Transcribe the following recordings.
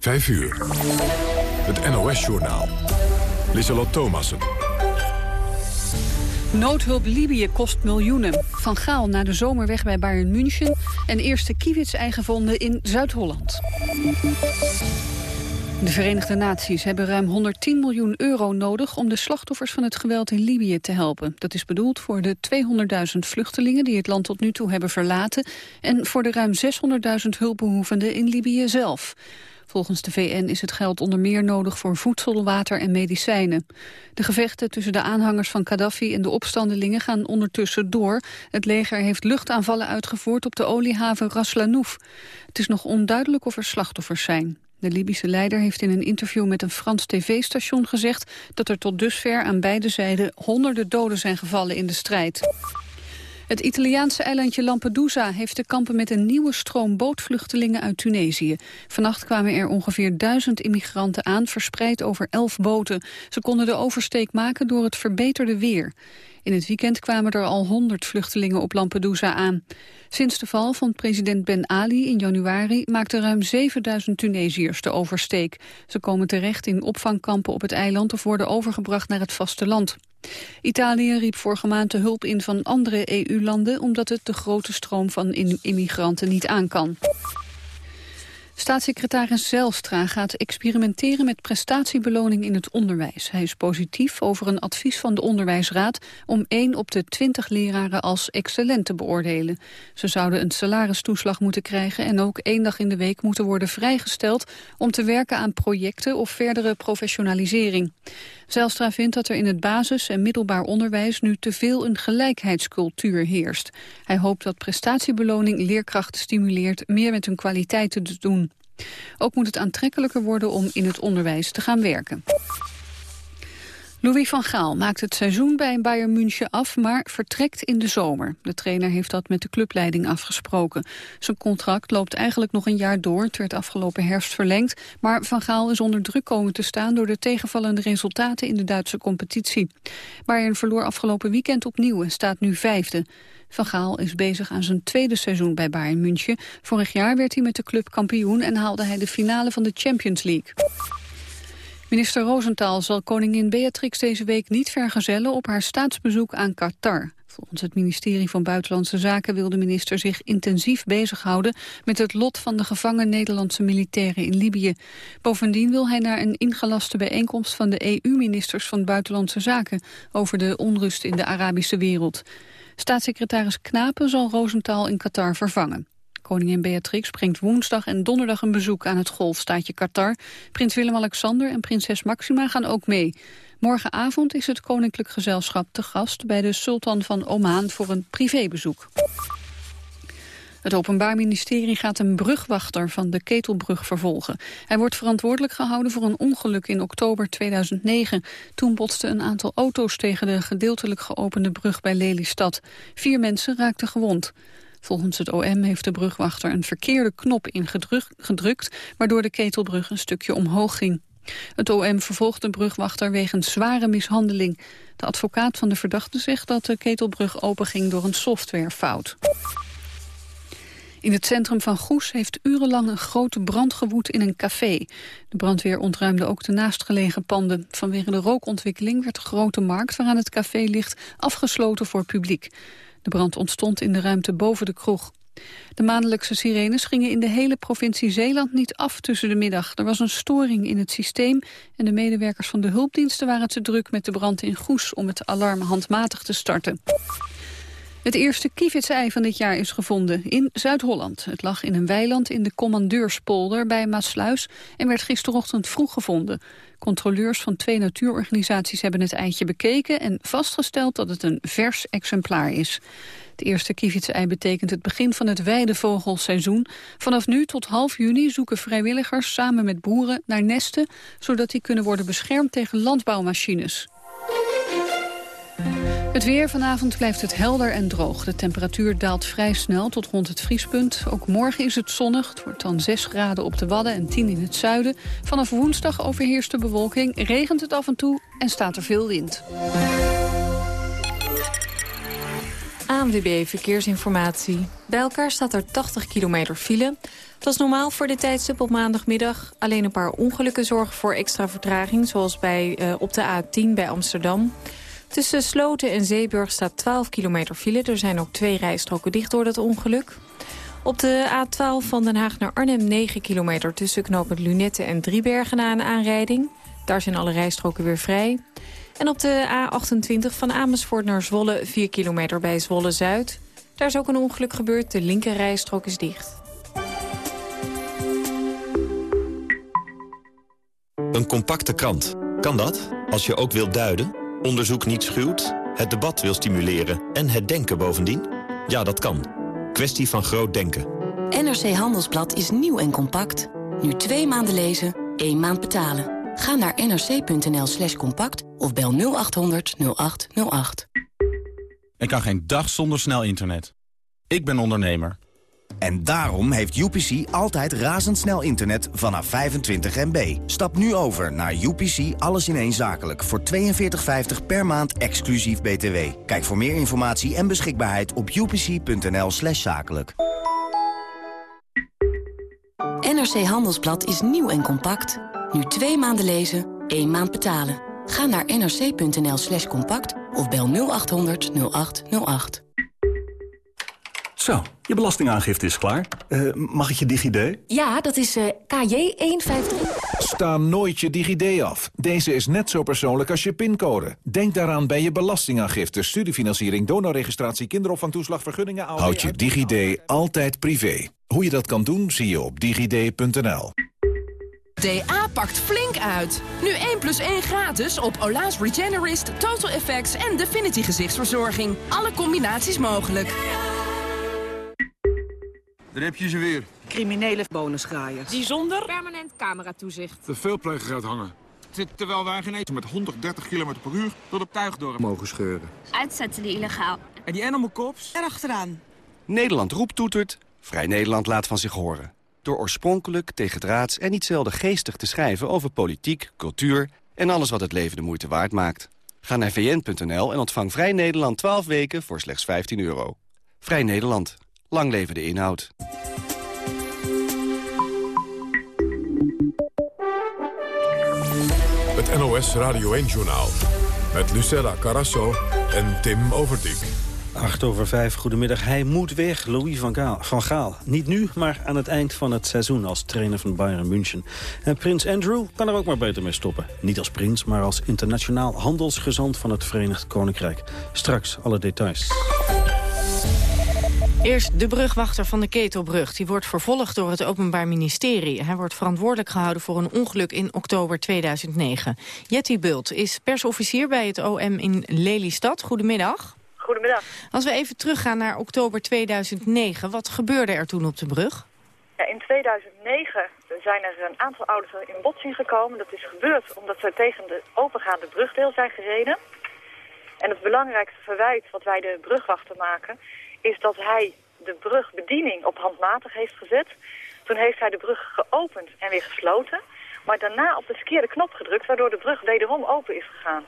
5 uur. Het NOS-journaal. Lissalot Thomassen. Noodhulp Libië kost miljoenen. Van Gaal naar de zomer weg bij Bayern München... en eerste kiewits-ei gevonden in Zuid-Holland. De Verenigde Naties hebben ruim 110 miljoen euro nodig om de slachtoffers van het geweld in Libië te helpen. Dat is bedoeld voor de 200.000 vluchtelingen die het land tot nu toe hebben verlaten en voor de ruim 600.000 hulpbehoevenden in Libië zelf. Volgens de VN is het geld onder meer nodig voor voedsel, water en medicijnen. De gevechten tussen de aanhangers van Gaddafi en de opstandelingen gaan ondertussen door. Het leger heeft luchtaanvallen uitgevoerd op de oliehaven Ras Lanouf. Het is nog onduidelijk of er slachtoffers zijn. De Libische leider heeft in een interview met een Frans tv-station gezegd dat er tot dusver aan beide zijden honderden doden zijn gevallen in de strijd. Het Italiaanse eilandje Lampedusa heeft te kampen met een nieuwe stroom bootvluchtelingen uit Tunesië. Vannacht kwamen er ongeveer duizend immigranten aan, verspreid over elf boten. Ze konden de oversteek maken door het verbeterde weer. In het weekend kwamen er al 100 vluchtelingen op Lampedusa aan. Sinds de val van president Ben Ali in januari maakten ruim 7000 Tunesiërs de oversteek. Ze komen terecht in opvangkampen op het eiland of worden overgebracht naar het vasteland. Italië riep vorige maand de hulp in van andere EU-landen... omdat het de grote stroom van immigranten niet aan kan. Staatssecretaris Zelstra gaat experimenteren met prestatiebeloning in het onderwijs. Hij is positief over een advies van de Onderwijsraad om 1 op de 20 leraren als excellent te beoordelen. Ze zouden een salaristoeslag moeten krijgen en ook één dag in de week moeten worden vrijgesteld om te werken aan projecten of verdere professionalisering. Zelstra vindt dat er in het basis- en middelbaar onderwijs nu te veel een gelijkheidscultuur heerst. Hij hoopt dat prestatiebeloning leerkrachten stimuleert meer met hun kwaliteiten te doen. Ook moet het aantrekkelijker worden om in het onderwijs te gaan werken. Louis van Gaal maakt het seizoen bij Bayern München af, maar vertrekt in de zomer. De trainer heeft dat met de clubleiding afgesproken. Zijn contract loopt eigenlijk nog een jaar door. Het werd afgelopen herfst verlengd. Maar Van Gaal is onder druk komen te staan door de tegenvallende resultaten in de Duitse competitie. Bayern verloor afgelopen weekend opnieuw en staat nu vijfde. Van Gaal is bezig aan zijn tweede seizoen bij Bayern München. Vorig jaar werd hij met de club kampioen en haalde hij de finale van de Champions League. Minister Rosenthal zal koningin Beatrix deze week niet vergezellen op haar staatsbezoek aan Qatar. Volgens het ministerie van Buitenlandse Zaken wil de minister zich intensief bezighouden met het lot van de gevangen Nederlandse militairen in Libië. Bovendien wil hij naar een ingelaste bijeenkomst van de EU-ministers van Buitenlandse Zaken over de onrust in de Arabische wereld. Staatssecretaris Knapen zal Rosenthal in Qatar vervangen. Koningin Beatrix brengt woensdag en donderdag een bezoek aan het golfstaatje Qatar. Prins Willem-Alexander en prinses Maxima gaan ook mee. Morgenavond is het koninklijk gezelschap te gast bij de sultan van Oman voor een privébezoek. Het Openbaar Ministerie gaat een brugwachter van de Ketelbrug vervolgen. Hij wordt verantwoordelijk gehouden voor een ongeluk in oktober 2009. Toen botsten een aantal auto's tegen de gedeeltelijk geopende brug bij Lelystad. Vier mensen raakten gewond. Volgens het OM heeft de brugwachter een verkeerde knop ingedrukt... waardoor de ketelbrug een stukje omhoog ging. Het OM vervolgt de brugwachter wegens zware mishandeling. De advocaat van de verdachte zegt dat de ketelbrug openging door een softwarefout. In het centrum van Goes heeft urenlang een grote brand gewoed in een café. De brandweer ontruimde ook de naastgelegen panden. Vanwege de rookontwikkeling werd de grote markt waaraan het café ligt afgesloten voor publiek. De brand ontstond in de ruimte boven de kroeg. De maandelijkse sirenes gingen in de hele provincie Zeeland niet af tussen de middag. Er was een storing in het systeem en de medewerkers van de hulpdiensten waren te druk met de brand in Goes om het alarm handmatig te starten. Het eerste kievitsei van dit jaar is gevonden in Zuid-Holland. Het lag in een weiland in de Commandeurspolder bij Maasluis en werd gisterochtend vroeg gevonden. Controleurs van twee natuurorganisaties hebben het eitje bekeken en vastgesteld dat het een vers exemplaar is. Het eerste kievitsei betekent het begin van het weidevogelseizoen. Vanaf nu tot half juni zoeken vrijwilligers samen met boeren naar nesten... zodat die kunnen worden beschermd tegen landbouwmachines. Het weer vanavond blijft het helder en droog. De temperatuur daalt vrij snel tot rond het vriespunt. Ook morgen is het zonnig. Het wordt dan 6 graden op de Wadden en 10 in het zuiden. Vanaf woensdag overheerst de bewolking, regent het af en toe en staat er veel wind. ANWB Verkeersinformatie. Bij elkaar staat er 80 kilometer file. Dat is normaal voor de tijdstip op maandagmiddag. Alleen een paar ongelukken zorgen voor extra vertraging... zoals bij, uh, op de A10 bij Amsterdam. Tussen Sloten en Zeeburg staat 12 kilometer file. Er zijn ook twee rijstroken dicht door dat ongeluk. Op de A12 van Den Haag naar Arnhem 9 kilometer... tussen knooppunt Lunette en Driebergen na een aanrijding. Daar zijn alle rijstroken weer vrij. En op de A28 van Amersfoort naar Zwolle 4 kilometer bij Zwolle-Zuid. Daar is ook een ongeluk gebeurd, de linker rijstrook is dicht. Een compacte krant. Kan dat? Als je ook wilt duiden, onderzoek niet schuwt, het debat wil stimuleren en het denken bovendien? Ja, dat kan. Kwestie van groot denken. NRC Handelsblad is nieuw en compact. Nu twee maanden lezen, één maand betalen. Ga naar nrc.nl slash compact of bel 0800 0808. Ik kan geen dag zonder snel internet. Ik ben ondernemer. En daarom heeft UPC altijd razendsnel internet vanaf 25 MB. Stap nu over naar UPC Alles in één Zakelijk voor 42,50 per maand exclusief BTW. Kijk voor meer informatie en beschikbaarheid op upc.nl slash zakelijk. NRC Handelsblad is nieuw en compact. Nu twee maanden lezen, één maand betalen. Ga naar nrc.nl slash compact of bel 0800 0808. Zo, je belastingaangifte is klaar. Uh, mag ik je DigiD? Ja, dat is uh, KJ153. Sta nooit je DigiD af. Deze is net zo persoonlijk als je pincode. Denk daaraan bij je belastingaangifte, studiefinanciering, donorregistratie, kinderopvangtoeslag, vergunningen... Houd je DigiD altijd privé. Hoe je dat kan doen, zie je op digid.nl. DA pakt flink uit. Nu 1 plus 1 gratis op Ola's Regenerist, Total Effects en Definity gezichtsverzorging. Alle combinaties mogelijk. Daar heb je ze weer. Criminele bonusgraaiers. Die zonder permanent cameratoezicht. Te veel plegen gaat hangen. Terwijl wij geen eten met 130 km per uur door de tuigdorp mogen scheuren. Uitzetten die illegaal. En die animal cops? Erachteraan. Nederland roept toetert. Vrij Nederland laat van zich horen door oorspronkelijk, tegendraads en niet zelden geestig te schrijven over politiek, cultuur en alles wat het leven de moeite waard maakt. Ga naar vn.nl en ontvang Vrij Nederland 12 weken voor slechts 15 euro. Vrij Nederland. Lang leven de inhoud. Het NOS Radio 1-journaal. Met Lucella Carasso en Tim Overdijk. 8 over 5, goedemiddag. Hij moet weg, Louis van Gaal, van Gaal. Niet nu, maar aan het eind van het seizoen als trainer van Bayern München. En prins Andrew kan er ook maar beter mee stoppen. Niet als prins, maar als internationaal handelsgezant van het Verenigd Koninkrijk. Straks alle details. Eerst de brugwachter van de Ketelbrug. Die wordt vervolgd door het Openbaar Ministerie. Hij wordt verantwoordelijk gehouden voor een ongeluk in oktober 2009. Jetty Bult is persofficier bij het OM in Lelystad. Goedemiddag. Goedemiddag. Als we even teruggaan naar oktober 2009, wat gebeurde er toen op de brug? Ja, in 2009 zijn er een aantal ouders in botsing gekomen. Dat is gebeurd omdat zij tegen de opengaande brugdeel zijn gereden. En het belangrijkste verwijt wat wij de brugwachter maken... is dat hij de brugbediening op handmatig heeft gezet. Toen heeft hij de brug geopend en weer gesloten. Maar daarna op de verkeerde knop gedrukt... waardoor de brug wederom open is gegaan.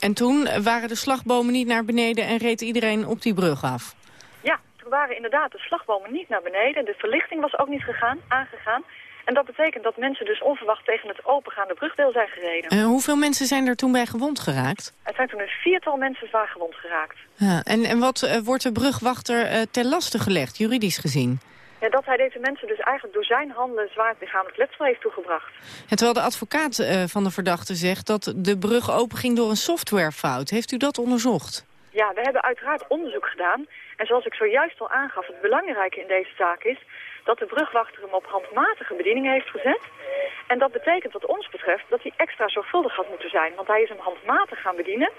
En toen waren de slagbomen niet naar beneden en reed iedereen op die brug af? Ja, toen waren inderdaad de slagbomen niet naar beneden. De verlichting was ook niet gegaan, aangegaan. En dat betekent dat mensen dus onverwacht tegen het opengaande brugdeel zijn gereden. En hoeveel mensen zijn er toen bij gewond geraakt? Er zijn toen een viertal mensen zwaar gewond geraakt. Ja, en, en wat uh, wordt de brugwachter uh, ter laste gelegd, juridisch gezien? Ja, dat hij deze mensen dus eigenlijk door zijn handen zwaar lichamelijk letsel heeft toegebracht. En terwijl de advocaat uh, van de verdachte zegt dat de brug openging door een softwarefout. Heeft u dat onderzocht? Ja, we hebben uiteraard onderzoek gedaan. En zoals ik zojuist al aangaf, het belangrijke in deze zaak is dat de brugwachter hem op handmatige bediening heeft gezet. En dat betekent wat ons betreft dat hij extra zorgvuldig had moeten zijn. Want hij is hem handmatig gaan bedienen.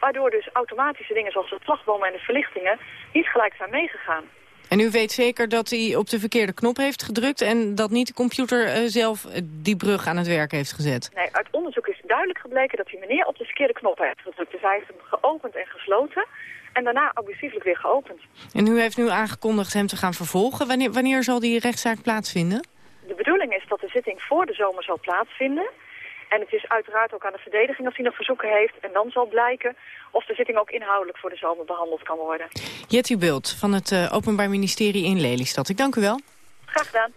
Waardoor dus automatische dingen zoals de slagbomen en de verlichtingen niet gelijk zijn meegegaan. En u weet zeker dat hij op de verkeerde knop heeft gedrukt... en dat niet de computer uh, zelf die brug aan het werk heeft gezet? Nee, uit onderzoek is duidelijk gebleken dat die meneer op de verkeerde knop heeft gedrukt. Dus hij heeft hem geopend en gesloten en daarna abusieflijk weer geopend. En u heeft nu aangekondigd hem te gaan vervolgen. Wanneer, wanneer zal die rechtszaak plaatsvinden? De bedoeling is dat de zitting voor de zomer zal plaatsvinden... En het is uiteraard ook aan de verdediging als hij nog verzoeken heeft. En dan zal blijken of de zitting ook inhoudelijk voor de zomer behandeld kan worden. Jetty Bult van het uh, Openbaar Ministerie in Lelystad. Ik dank u wel. Graag gedaan.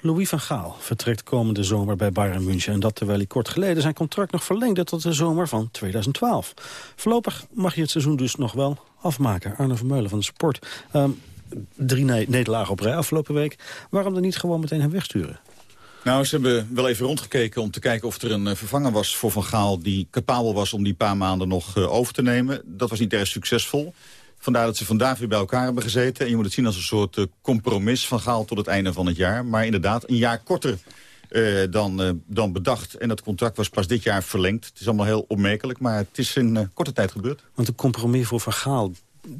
Louis van Gaal vertrekt komende zomer bij Bayern München... en dat terwijl hij kort geleden zijn contract nog verlengde tot de zomer van 2012. Voorlopig mag je het seizoen dus nog wel afmaken. Arne Vermeulen van de Sport. Um, drie nederlagen op rij afgelopen week. Waarom dan niet gewoon meteen hem wegsturen? Nou, ze hebben wel even rondgekeken om te kijken of er een uh, vervanger was voor Van Gaal... die capabel was om die paar maanden nog uh, over te nemen. Dat was niet erg succesvol. Vandaar dat ze vandaag weer bij elkaar hebben gezeten. En je moet het zien als een soort uh, compromis van Gaal tot het einde van het jaar. Maar inderdaad, een jaar korter dan, dan bedacht. En dat contract was pas dit jaar verlengd. Het is allemaal heel opmerkelijk, maar het is in korte tijd gebeurd. Want een compromis voor Van Gaal,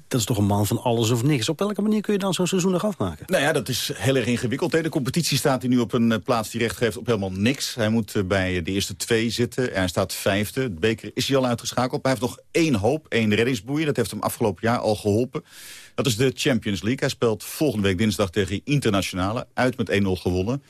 dat is toch een man van alles of niks. Op welke manier kun je dan zo'n seizoen nog afmaken? Nou ja, dat is heel erg ingewikkeld. De competitie staat hij nu op een plaats die recht geeft op helemaal niks. Hij moet bij de eerste twee zitten. Hij staat vijfde. Het beker is hij al uitgeschakeld. Hij heeft nog één hoop, één reddingsboei. Dat heeft hem afgelopen jaar al geholpen. Dat is de Champions League. Hij speelt volgende week dinsdag tegen Internationale. Uit met 1-0 gewonnen.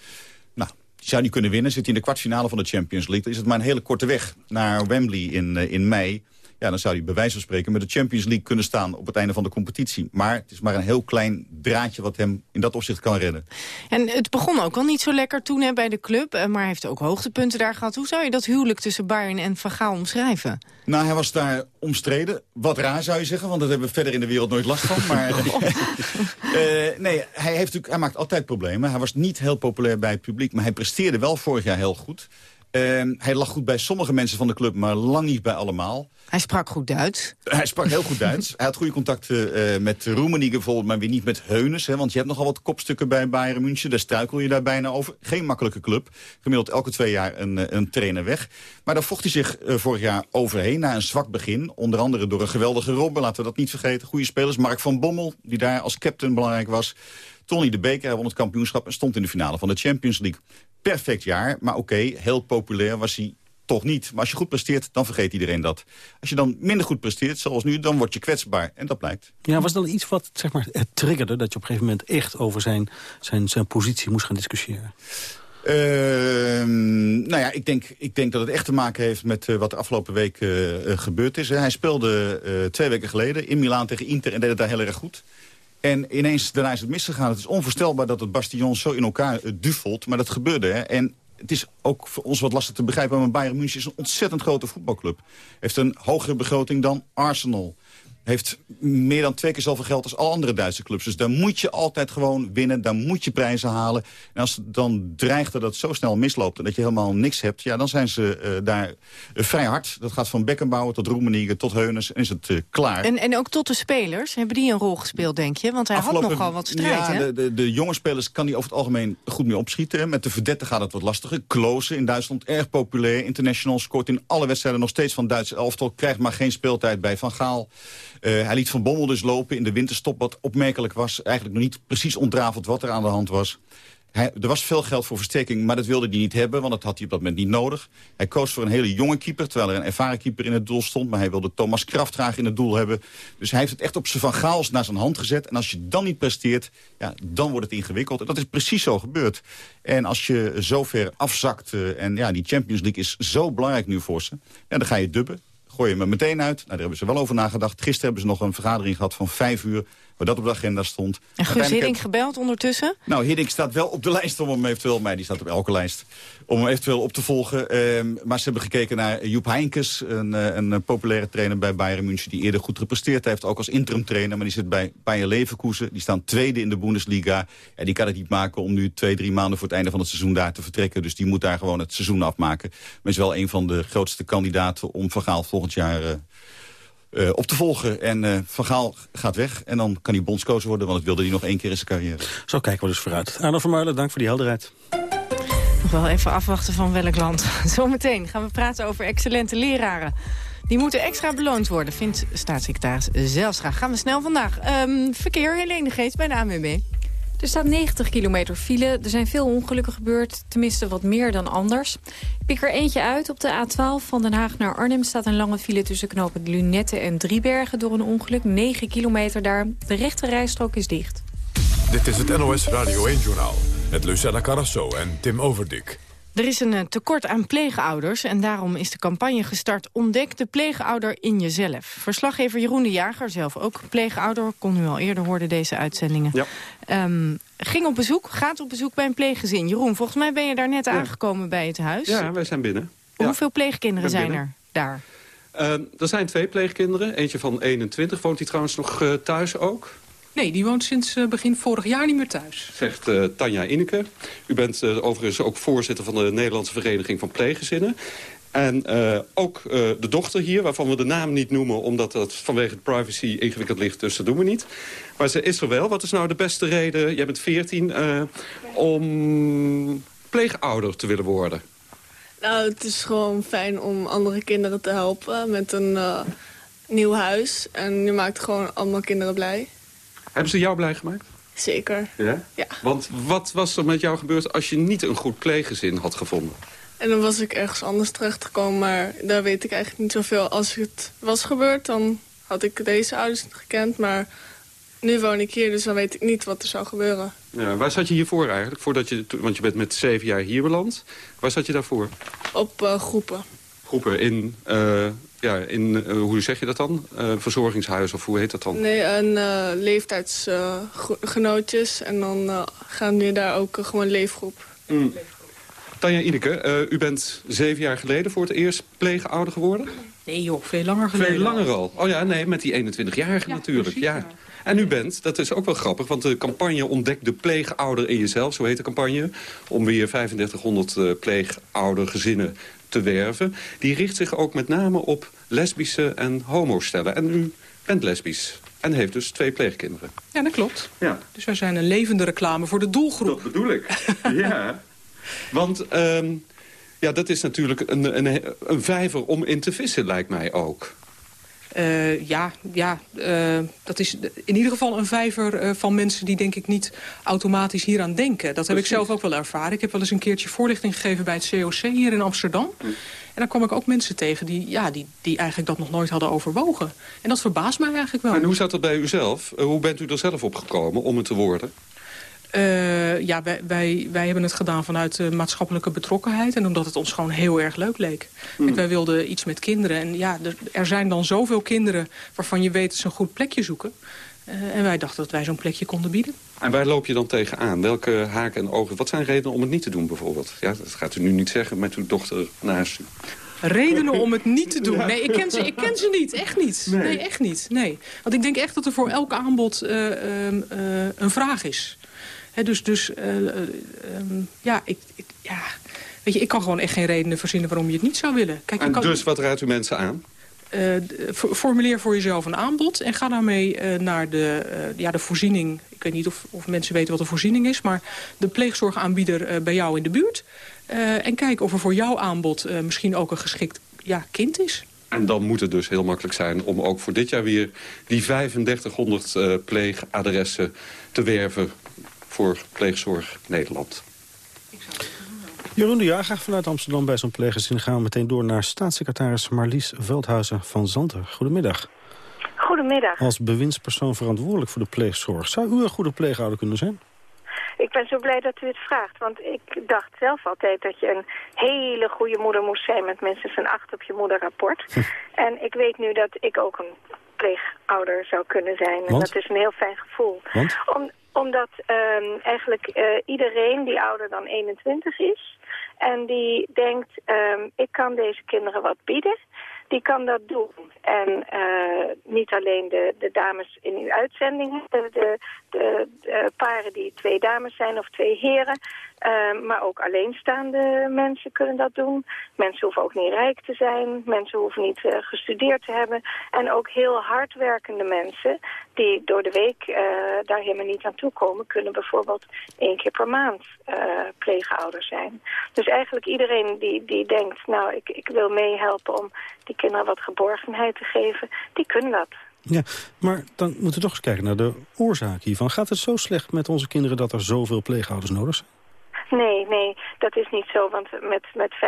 Nou, zou niet kunnen winnen. Zit hij in de kwartfinale van de Champions League. Dan is het maar een hele korte weg naar Wembley in, in mei. Ja, dan zou hij bij wijze van spreken met de Champions League kunnen staan op het einde van de competitie. Maar het is maar een heel klein draadje wat hem in dat opzicht kan redden. En het begon ook al niet zo lekker toen hè, bij de club, eh, maar hij heeft ook hoogtepunten daar gehad. Hoe zou je dat huwelijk tussen Bayern en Van Gaal omschrijven? Nou, hij was daar omstreden. Wat raar zou je zeggen, want dat hebben we verder in de wereld nooit last van. Maar uh, nee, hij, heeft natuurlijk, hij maakt altijd problemen. Hij was niet heel populair bij het publiek, maar hij presteerde wel vorig jaar heel goed. Uh, hij lag goed bij sommige mensen van de club, maar lang niet bij allemaal. Hij sprak goed Duits. Hij sprak heel goed Duits. hij had goede contacten uh, met Roemenië bijvoorbeeld, maar weer niet met Heunes. Hè, want je hebt nogal wat kopstukken bij Bayern München. Daar struikel je daar bijna over. Geen makkelijke club. Gemiddeld elke twee jaar een, een trainer weg. Maar daar vocht hij zich uh, vorig jaar overheen na een zwak begin. Onder andere door een geweldige Robben, laten we dat niet vergeten. Goede spelers. Mark van Bommel, die daar als captain belangrijk was. Tony de Beker, hij won het kampioenschap en stond in de finale van de Champions League. Perfect jaar, maar oké, okay, heel populair was hij toch niet. Maar als je goed presteert, dan vergeet iedereen dat. Als je dan minder goed presteert, zoals nu, dan word je kwetsbaar. En dat blijkt. Ja, was dan iets wat zeg maar, het triggerde... dat je op een gegeven moment echt over zijn, zijn, zijn positie moest gaan discussiëren? Uh, nou ja, ik denk, ik denk dat het echt te maken heeft met uh, wat de afgelopen week uh, gebeurd is. Hij speelde twee weken geleden in Milaan tegen Inter en deed het daar heel erg goed. En ineens daarna is het misgegaan. Het is onvoorstelbaar dat het bastion zo in elkaar duvelt. Maar dat gebeurde. Hè. En het is ook voor ons wat lastig te begrijpen. Maar Bayern München is een ontzettend grote voetbalclub. Heeft een hogere begroting dan Arsenal heeft meer dan twee keer zoveel geld als alle andere Duitse clubs. Dus daar moet je altijd gewoon winnen, daar moet je prijzen halen. En als het dan dreigt dat het zo snel misloopt en dat je helemaal niks hebt... ja, dan zijn ze uh, daar vrij hard. Dat gaat van Beckenbauer tot Roemenigge tot Heunes en is het uh, klaar. En, en ook tot de spelers, hebben die een rol gespeeld, denk je? Want hij Afgelopen, had nogal wat strijd, ja, hè? De, de, de, jonge spelers kan hij over het algemeen goed mee opschieten. Met de verdetten gaat het wat lastiger. Klose in Duitsland, erg populair. International scoort in alle wedstrijden nog steeds van Duitse elftal. Krijgt maar geen speeltijd bij Van Gaal. Hij liet Van Bommel dus lopen in de winterstop, wat opmerkelijk was. Eigenlijk nog niet precies ontrafeld wat er aan de hand was. Hij, er was veel geld voor versterking, maar dat wilde hij niet hebben... want dat had hij op dat moment niet nodig. Hij koos voor een hele jonge keeper, terwijl er een ervaren keeper in het doel stond... maar hij wilde Thomas Kraft graag in het doel hebben. Dus hij heeft het echt op zijn van Gaals naar zijn hand gezet. En als je dan niet presteert, ja, dan wordt het ingewikkeld. En dat is precies zo gebeurd. En als je zo ver afzakt, uh, en ja, die Champions League is zo belangrijk nu voor ze... Ja, dan ga je dubben gooi je me meteen uit. Nou, daar hebben ze wel over nagedacht. Gisteren hebben ze nog een vergadering gehad van vijf uur... waar dat op de agenda stond. En Guus Hiddink gebeld ondertussen? Nou, Hiddink staat wel op de lijst om hem eventueel... maar die staat op elke lijst, om hem eventueel op te volgen. Uh, maar ze hebben gekeken naar Joep Heinkes... Een, een populaire trainer bij Bayern München... die eerder goed gepresteerd heeft, ook als interim trainer. Maar die zit bij Bayern Leverkusen. Die staan tweede in de Bundesliga. En die kan het niet maken om nu twee, drie maanden... voor het einde van het seizoen daar te vertrekken. Dus die moet daar gewoon het seizoen afmaken. Maar is wel een van de grootste kandidaten om Van Gaal volgend jaar... Uh, uh, op te volgen. En uh, Van Gaal gaat weg en dan kan hij bondscoach worden... want dat wilde hij nog één keer in zijn carrière. Zo kijken we dus vooruit. Arno Vermeulen, dank voor die helderheid. Nog wel even afwachten van welk land. Zometeen gaan we praten over excellente leraren. Die moeten extra beloond worden, vindt staatssecretaris Zelstra. Gaan we snel vandaag. Um, verkeer, Helene Geest bij de ANWB. Er staat 90 kilometer file. Er zijn veel ongelukken gebeurd, tenminste wat meer dan anders. Ik pik er eentje uit. Op de A12 van Den Haag naar Arnhem staat een lange file... tussen knopen Lunette en Driebergen door een ongeluk. 9 kilometer daar. De rechte rijstrook is dicht. Dit is het NOS Radio 1-journaal met Lucella Carrasso en Tim Overdik. Er is een eh, tekort aan pleegouders en daarom is de campagne gestart Ontdek de pleegouder in jezelf. Verslaggever Jeroen de Jager, zelf ook pleegouder, kon u al eerder horen deze uitzendingen. Ja. Ehm, ging op bezoek, gaat op bezoek bij een pleeggezin. Jeroen, volgens mij ben je daar net aangekomen bij het huis. Ja, wij zijn binnen. Hoeveel pleegkinderen zijn er daar? Uh, er zijn twee pleegkinderen. Eentje van 21. Woont hij trouwens nog uh, thuis ook? Nee, die woont sinds uh, begin vorig jaar niet meer thuis. Zegt uh, Tanja Ineke. U bent uh, overigens ook voorzitter van de Nederlandse Vereniging van Pleeggezinnen. En ook de dochter hier, waarvan we de naam niet noemen... omdat dat vanwege de privacy ingewikkeld ligt, dus dat doen we niet. Maar ze is er wel. Wat is nou de beste reden, jij bent 14, om pleegouder te willen worden? Nou, het is gewoon fijn om andere kinderen te helpen met een nieuw huis. En je maakt gewoon allemaal kinderen blij. Hebben ze jou blij gemaakt? Zeker. Ja? Ja. Want wat was er met jou gebeurd als je niet een goed pleeggezin had gevonden? En dan was ik ergens anders terechtgekomen, maar daar weet ik eigenlijk niet zoveel. Als het was gebeurd, dan had ik deze ouders niet gekend, maar nu woon ik hier, dus dan weet ik niet wat er zou gebeuren. Ja, waar zat je hiervoor eigenlijk? Voordat je, want je bent met zeven jaar hier beland. Waar zat je daarvoor? Op uh, groepen. Groepen in, uh, ja, in uh, hoe zeg je dat dan? verzorgingshuis of hoe heet dat dan? Nee, een leeftijdsgenootjes. en dan gaan we daar ook gewoon leefgroep. Mm. Tanja Ineke, u bent zeven jaar geleden voor het eerst pleegouder geworden? Nee joh, veel langer geleden. Veel langer al? Oh ja, nee, met die 21-jarige ja, natuurlijk. Precies, ja. ja. En u bent, dat is ook wel grappig, want de campagne Ontdek de pleegouder in jezelf, zo heet de campagne, om weer 3500 uh, pleegoudergezinnen te werven. Die richt zich ook met name op lesbische en homostellen. En u bent lesbisch en heeft dus twee pleegkinderen. Ja, dat klopt. Ja. Dus wij zijn een levende reclame voor de doelgroep. Dat bedoel ik, ja. Want um, ja, dat is natuurlijk een, een, een vijver om in te vissen, lijkt mij ook. Uh, ja, ja uh, dat is in ieder geval een vijver uh, van mensen die denk ik niet automatisch hieraan denken. Dat heb ik zelf ook wel ervaren. Ik heb wel eens een keertje voorlichting gegeven bij het COC hier in Amsterdam. Hm. En dan kwam ik ook mensen tegen die, ja, die, die eigenlijk dat nog nooit hadden overwogen. En dat verbaast mij eigenlijk wel. En hoe zat dat bij u zelf? hoe bent u er zelf op gekomen om het te worden? Uh, ja, wij, wij, wij hebben het gedaan vanuit uh, maatschappelijke betrokkenheid. En omdat het ons gewoon heel erg leuk leek. Mm. Kijk, wij wilden iets met kinderen. En ja, er, er, zijn dan zoveel kinderen waarvan je weet dat ze een goed plekje zoeken. Uh, en wij dachten dat wij zo'n plekje konden bieden. En waar loop je dan tegenaan? Welke haken en ogen? Wat zijn redenen om het niet te doen bijvoorbeeld? Ja, dat gaat u nu niet zeggen met uw dochter naast u. Redenen om het niet te doen? Nee, ik ken ze, ik ken ze niet. Echt niet. Nee. nee echt niet. Nee. Want ik denk echt dat er voor elk aanbod een vraag is. He, dus dus uh, uh, um, ja, ik, ik, ja, weet je, ik kan gewoon echt geen redenen verzinnen waarom je het niet zou willen. Kijk, en kan, dus wat raadt u mensen aan? Uh, formuleer voor jezelf een aanbod en ga daarmee naar de, ja, de voorziening. Ik weet niet of, of mensen weten wat een voorziening is, maar de pleegzorgaanbieder bij jou in de buurt. en kijk of er voor jouw aanbod misschien ook een geschikt ja, kind is. En dan moet het dus heel makkelijk zijn om ook voor dit jaar weer die 3500 uh, pleegadressen te werven voor pleegzorg Nederland. Jeroen de Jager vanuit Amsterdam bij zo'n pleeggezin gaan we meteen door naar staatssecretaris Marlies Veldhuizen van Zanten. Goedemiddag. Goedemiddag. Als bewindspersoon verantwoordelijk voor de pleegzorg, zou u een goede pleegouder kunnen zijn? Ik ben zo blij dat u het vraagt, want ik dacht zelf altijd dat je een hele goede moeder moest zijn met minstens een acht op je moederrapport. en ik weet nu dat ik ook een pleegouder zou kunnen zijn. En dat is een heel fijn gevoel. Want? Om, omdat um, eigenlijk uh, iedereen die ouder dan 21 is... en die denkt, um, ik kan deze kinderen wat bieden... die kan dat doen. En uh, niet alleen de, de dames in uw uitzendingen... de, de, de, de paren die twee dames zijn of twee heren... Uh, maar ook alleenstaande mensen kunnen dat doen. Mensen hoeven ook niet rijk te zijn. Mensen hoeven niet uh, gestudeerd te hebben. En ook heel hardwerkende mensen die door de week uh, daar helemaal niet aan toe komen... kunnen bijvoorbeeld één keer per maand pleegouder zijn. Dus eigenlijk iedereen die, die denkt... nou, ik, ik wil meehelpen om die kinderen wat geborgenheid te geven... die kunnen dat. Ja, maar dan moeten we toch eens kijken naar de oorzaak hiervan. Gaat het zo slecht met onze kinderen dat er zoveel pleegouders nodig zijn? Nee, nee, dat is niet zo. Want met, met 85%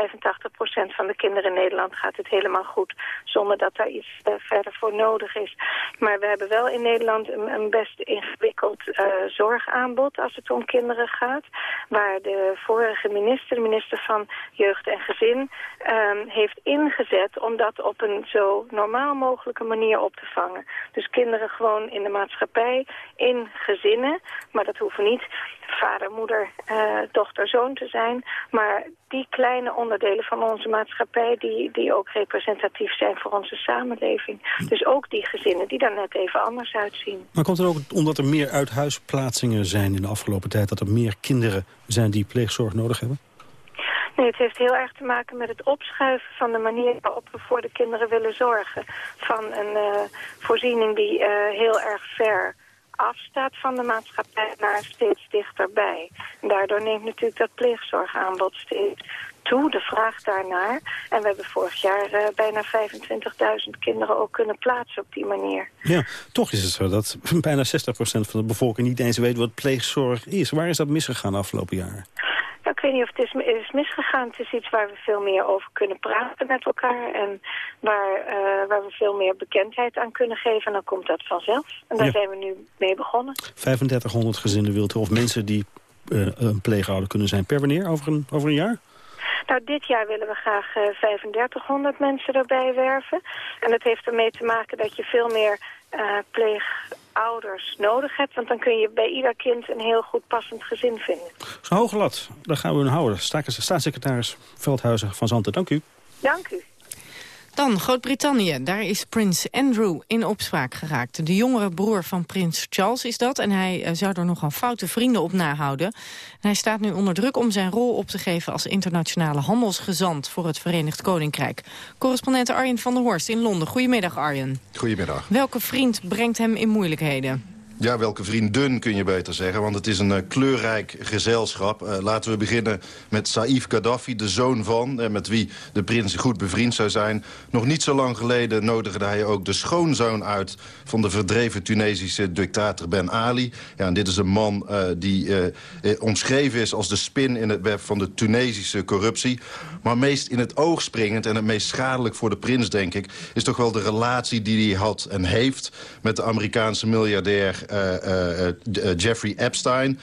van de kinderen in Nederland gaat het helemaal goed. Zonder dat daar iets uh, verder voor nodig is. Maar we hebben wel in Nederland een, een best ingewikkeld uh, zorgaanbod als het om kinderen gaat. Waar de vorige minister, de minister van Jeugd en Gezin, um, heeft ingezet om dat op een zo normaal mogelijke manier op te vangen. Dus kinderen gewoon in de maatschappij, in gezinnen. Maar dat hoeven niet vader, moeder, uh, zoon te zijn. Maar die kleine onderdelen van onze maatschappij... Die, die ook representatief zijn voor onze samenleving. Dus ook die gezinnen die daar net even anders uitzien. Maar komt het ook omdat er meer uithuisplaatsingen zijn in de afgelopen tijd... dat er meer kinderen zijn die pleegzorg nodig hebben? Nee, het heeft heel erg te maken met het opschuiven van de manier waarop we voor de kinderen willen zorgen. Van een uh, voorziening die uh, heel erg ver afstaat van de maatschappij naar steeds dichterbij. Daardoor neemt natuurlijk dat pleegzorgaanbod steeds toe, de vraag daarnaar. En we hebben vorig jaar uh, bijna 25.000 kinderen ook kunnen plaatsen op die manier. Ja, toch is het zo dat bijna 60% van de bevolking niet eens weet wat pleegzorg is. Waar is dat misgegaan afgelopen jaren? Nou, ik weet niet of het is, is, misgegaan. Het is iets waar we veel meer over kunnen praten met elkaar. En waar, uh, waar we veel meer bekendheid aan kunnen geven. En dan komt dat vanzelf. En daar ja. zijn we nu mee begonnen. 3500 gezinnen wilt u, of mensen die uh, een pleegouder kunnen zijn per wanneer? Over een, over een jaar? Nou, dit jaar willen we graag uh, 3500 mensen erbij werven. En dat heeft ermee te maken dat je veel meer uh, pleegouders nodig hebt. Want dan kun je bij ieder kind een heel goed passend gezin vinden. Zo'n hoge lat, daar gaan we een houden. Staatssecretaris Veldhuizen van Zanten, dank u. Dank u. Dan Groot-Brittannië. Daar is prins Andrew in opspraak geraakt. De jongere broer van prins Charles is dat. En hij uh, zou er nogal foute vrienden op nahouden. En hij staat nu onder druk om zijn rol op te geven... als internationale handelsgezant voor het Verenigd Koninkrijk. Correspondent Arjen van der Horst in Londen. Goedemiddag, Arjen. Goedemiddag. Welke vriend brengt hem in moeilijkheden? Ja, welke vriendin kun je beter zeggen, want het is een uh, kleurrijk gezelschap. Uh, laten we beginnen met Saif Gaddafi, de zoon van, uh, met wie de prins goed bevriend zou zijn. Nog niet zo lang geleden nodigde hij ook de schoonzoon uit van de verdreven Tunesische dictator Ben Ali. Ja, en dit is een man die omschreven is als de spin in het web van de Tunesische corruptie. Maar meest in het oog springend en het meest schadelijk voor de prins, denk ik... is toch wel de relatie die hij had en heeft met de Amerikaanse miljardair Jeffrey Epstein.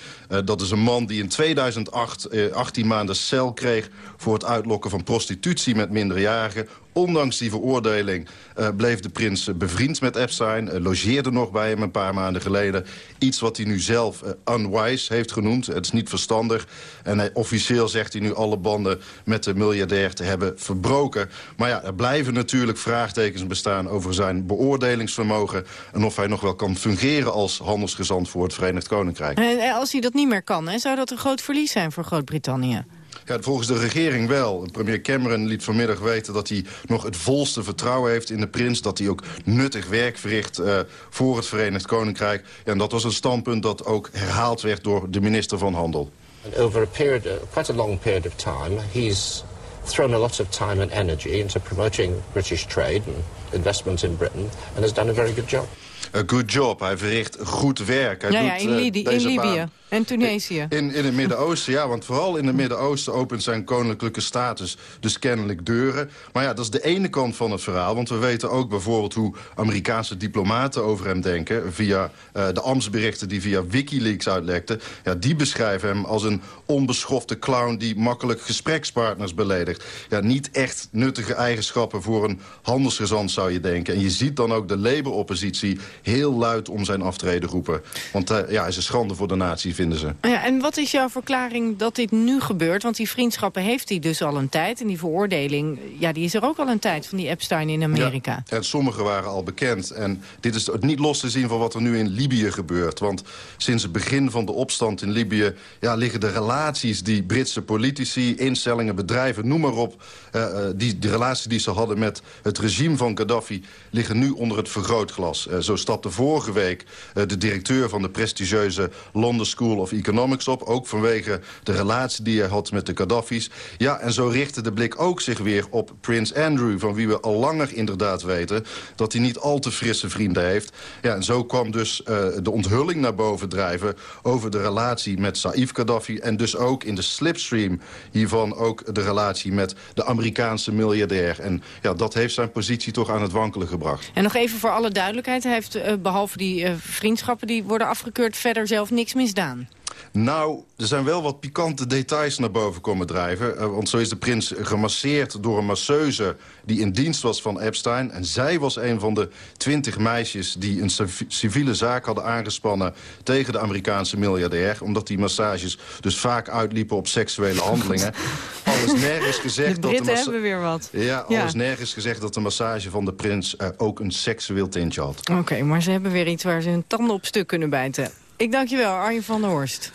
dat is een man die in 2008 18 maanden cel kreeg... voor het uitlokken van prostitutie met minderjarigen Ondanks die veroordeling uh, bleef de prins uh, bevriend met Epstein. Uh, logeerde nog bij hem een paar maanden geleden. Iets wat hij nu zelf unwise heeft genoemd. Het is niet verstandig. En hij, officieel zegt hij nu alle banden met de miljardair te hebben verbroken. Maar ja, er blijven natuurlijk vraagtekens bestaan over zijn beoordelingsvermogen. En of hij nog wel kan fungeren als handelsgezant voor het Verenigd Koninkrijk. En als hij dat niet meer kan, hè, zou dat een groot verlies zijn voor Groot-Brittannië? Ja, volgens de regering wel. Premier Cameron liet vanmiddag weten dat hij nog het volste vertrouwen heeft in de prins. Dat hij ook nuttig werk verricht uh, voor het Verenigd Koninkrijk. En dat was een standpunt dat ook herhaald werd door de minister van Handel. And over a period, uh, quite a long period of time, he's thrown a lot of time and energy into promoting British trade and investment in Britain and has done a very good job. A good job. Hij verricht goed werk. Hij ja, doet, ja, in, uh, in Libië baan. En Tunesië. In, in het Midden-Oosten, ja. Want vooral in het Midden-Oosten opent zijn koninklijke status dus kennelijk deuren. Maar ja, dat is de ene kant van het verhaal. Want we weten ook bijvoorbeeld hoe Amerikaanse diplomaten over hem denken. Via uh, de ambtsberichten die via Wikileaks uitlekten. Ja, die beschrijven hem als een onbeschofte clown die makkelijk gesprekspartners beledigt. Ja, niet echt nuttige eigenschappen voor een handelsgezant zou je denken. En je ziet dan ook de Labour-oppositie heel luid om zijn aftreden roepen. Want uh, ja, is een schande voor de natie, vinden ze. Ja, en wat is jouw verklaring dat dit nu gebeurt? Want die vriendschappen heeft hij dus al een tijd. En die veroordeling, ja, die is er ook al een tijd van die Epstein in Amerika. Ja, en sommige waren al bekend. En dit is niet los te zien van wat er nu in Libië gebeurt. Want sinds het begin van de opstand in Libië... Ja, liggen de relaties die Britse politici, instellingen, bedrijven, noem maar op... Uh, die, die relaties die ze hadden met het regime van Gaddafi... liggen nu onder het vergrootglas. Uh, zo stapte vorige week uh, de directeur van de prestigieuze London School Of Economics op. Ook vanwege de relatie die hij had met de Gaddafi's. Ja, en zo richtte de blik ook zich weer op Prins Andrew... van wie we al langer inderdaad weten dat hij niet al te frisse vrienden heeft. Ja, en zo kwam dus uh, de onthulling naar boven drijven... over de relatie met Saif Gaddafi... en dus ook in de slipstream hiervan ook de relatie met de Amerikaanse miljardair. En ja, dat heeft zijn positie toch aan het wankelen gebracht. En nog even voor alle duidelijkheid. Hij heeft uh, behalve die uh, vriendschappen die worden afgekeurd... verder zelf niks misdaan. Nou, er zijn wel wat pikante details naar boven komen drijven. Uh, want zo is de prins gemasseerd door een masseuse die in dienst was van Epstein. En zij was een van de twintig meisjes die een civiele zaak hadden aangespannen... tegen de Amerikaanse miljardair. Omdat die massages dus vaak uitliepen op seksuele handelingen. al is nergens gezegd de dat de hebben weer wat. Ja, al ja. is nergens gezegd dat de massage van de prins uh, ook een seksueel tintje had. Oké, okay, maar ze hebben weer iets waar ze hun tanden op stuk kunnen bijten. Ik dank je wel, Arjen van der Horst.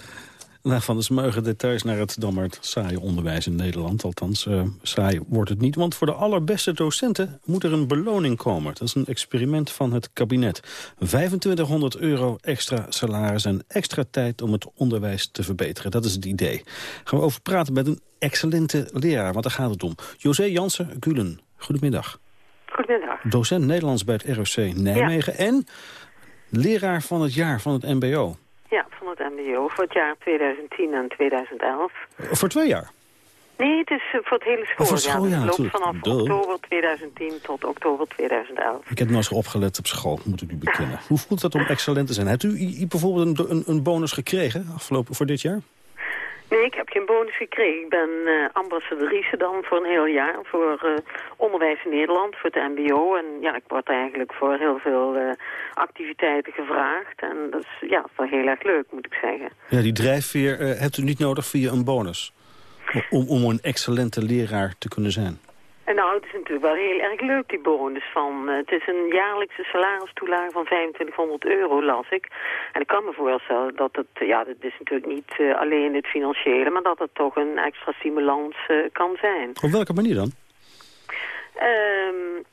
Nou, van de smeugen details naar het het saaie onderwijs in Nederland. Althans, uh, saai wordt het niet, want voor de allerbeste docenten moet er een beloning komen. Dat is een experiment van het kabinet. 2500 euro extra salaris en extra tijd om het onderwijs te verbeteren. Dat is het idee. Gaan we over praten met een excellente leraar, want daar gaat het om. José Jansen-Gulen, goedemiddag. Goedemiddag. Docent Nederlands bij het ROC Nijmegen ja. en leraar van het jaar van het mbo. Ja, van het mbo voor het jaar 2010 en 2011. Voor twee jaar? Nee, het is voor het hele schooljaar. Oh, schooljaar, het loopt vanaf Duh. oktober 2010 tot oktober 2011. Ik heb nog eens opgelet op school, moet ik u bekennen. Hoe voelt dat om excellent te zijn? Hebt u bijvoorbeeld een, een, een bonus gekregen afgelopen voor dit jaar? Nee, ik heb geen bonus gekregen. Ik ben uh, ambassadrice dan voor een heel jaar voor uh, onderwijs in Nederland, voor het mbo. En ja, ik word eigenlijk voor heel veel uh, activiteiten gevraagd. En dat is ja, wel heel erg leuk, moet ik zeggen. Ja, die drijfveer hebt u niet nodig via een bonus? Om, om een excellente leraar te kunnen zijn? Nou, het is natuurlijk wel heel erg leuk, die bonus. Van, uh, het is een jaarlijkse salaristoelage van 2500 euro, las ik. En ik kan me voorstellen dat het, ja, dat is natuurlijk niet uh, alleen het financiële... maar dat het toch een extra stimulans uh, kan zijn. Op welke manier dan? Um,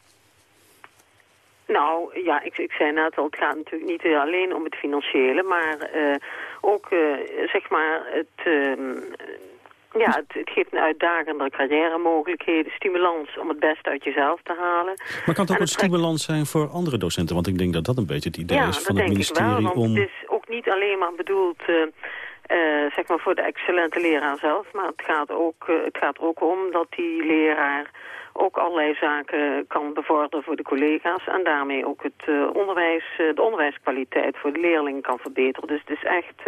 nou, ja, ik, ik zei net al, het gaat natuurlijk niet alleen om het financiële... maar ook, zeg maar, het ja, het, het, geeft een uitdagende carrière-mogelijkheden, stimulans om het beste uit jezelf te halen. Maar kan het ook een stimulans zijn voor andere docenten? Want ik denk dat dat een beetje het idee ja, is van het ministerie. Ja, dat denk ik wel, want om... het is ook niet alleen maar bedoeld... Uh, uh, zeg maar voor de excellente leraar zelf, maar het gaat, ook, uh, het gaat er ook om dat die leraar ook allerlei zaken kan bevorderen voor de collega's en daarmee ook het onderwijs, de onderwijskwaliteit voor de leerlingen kan verbeteren. Dus het is echt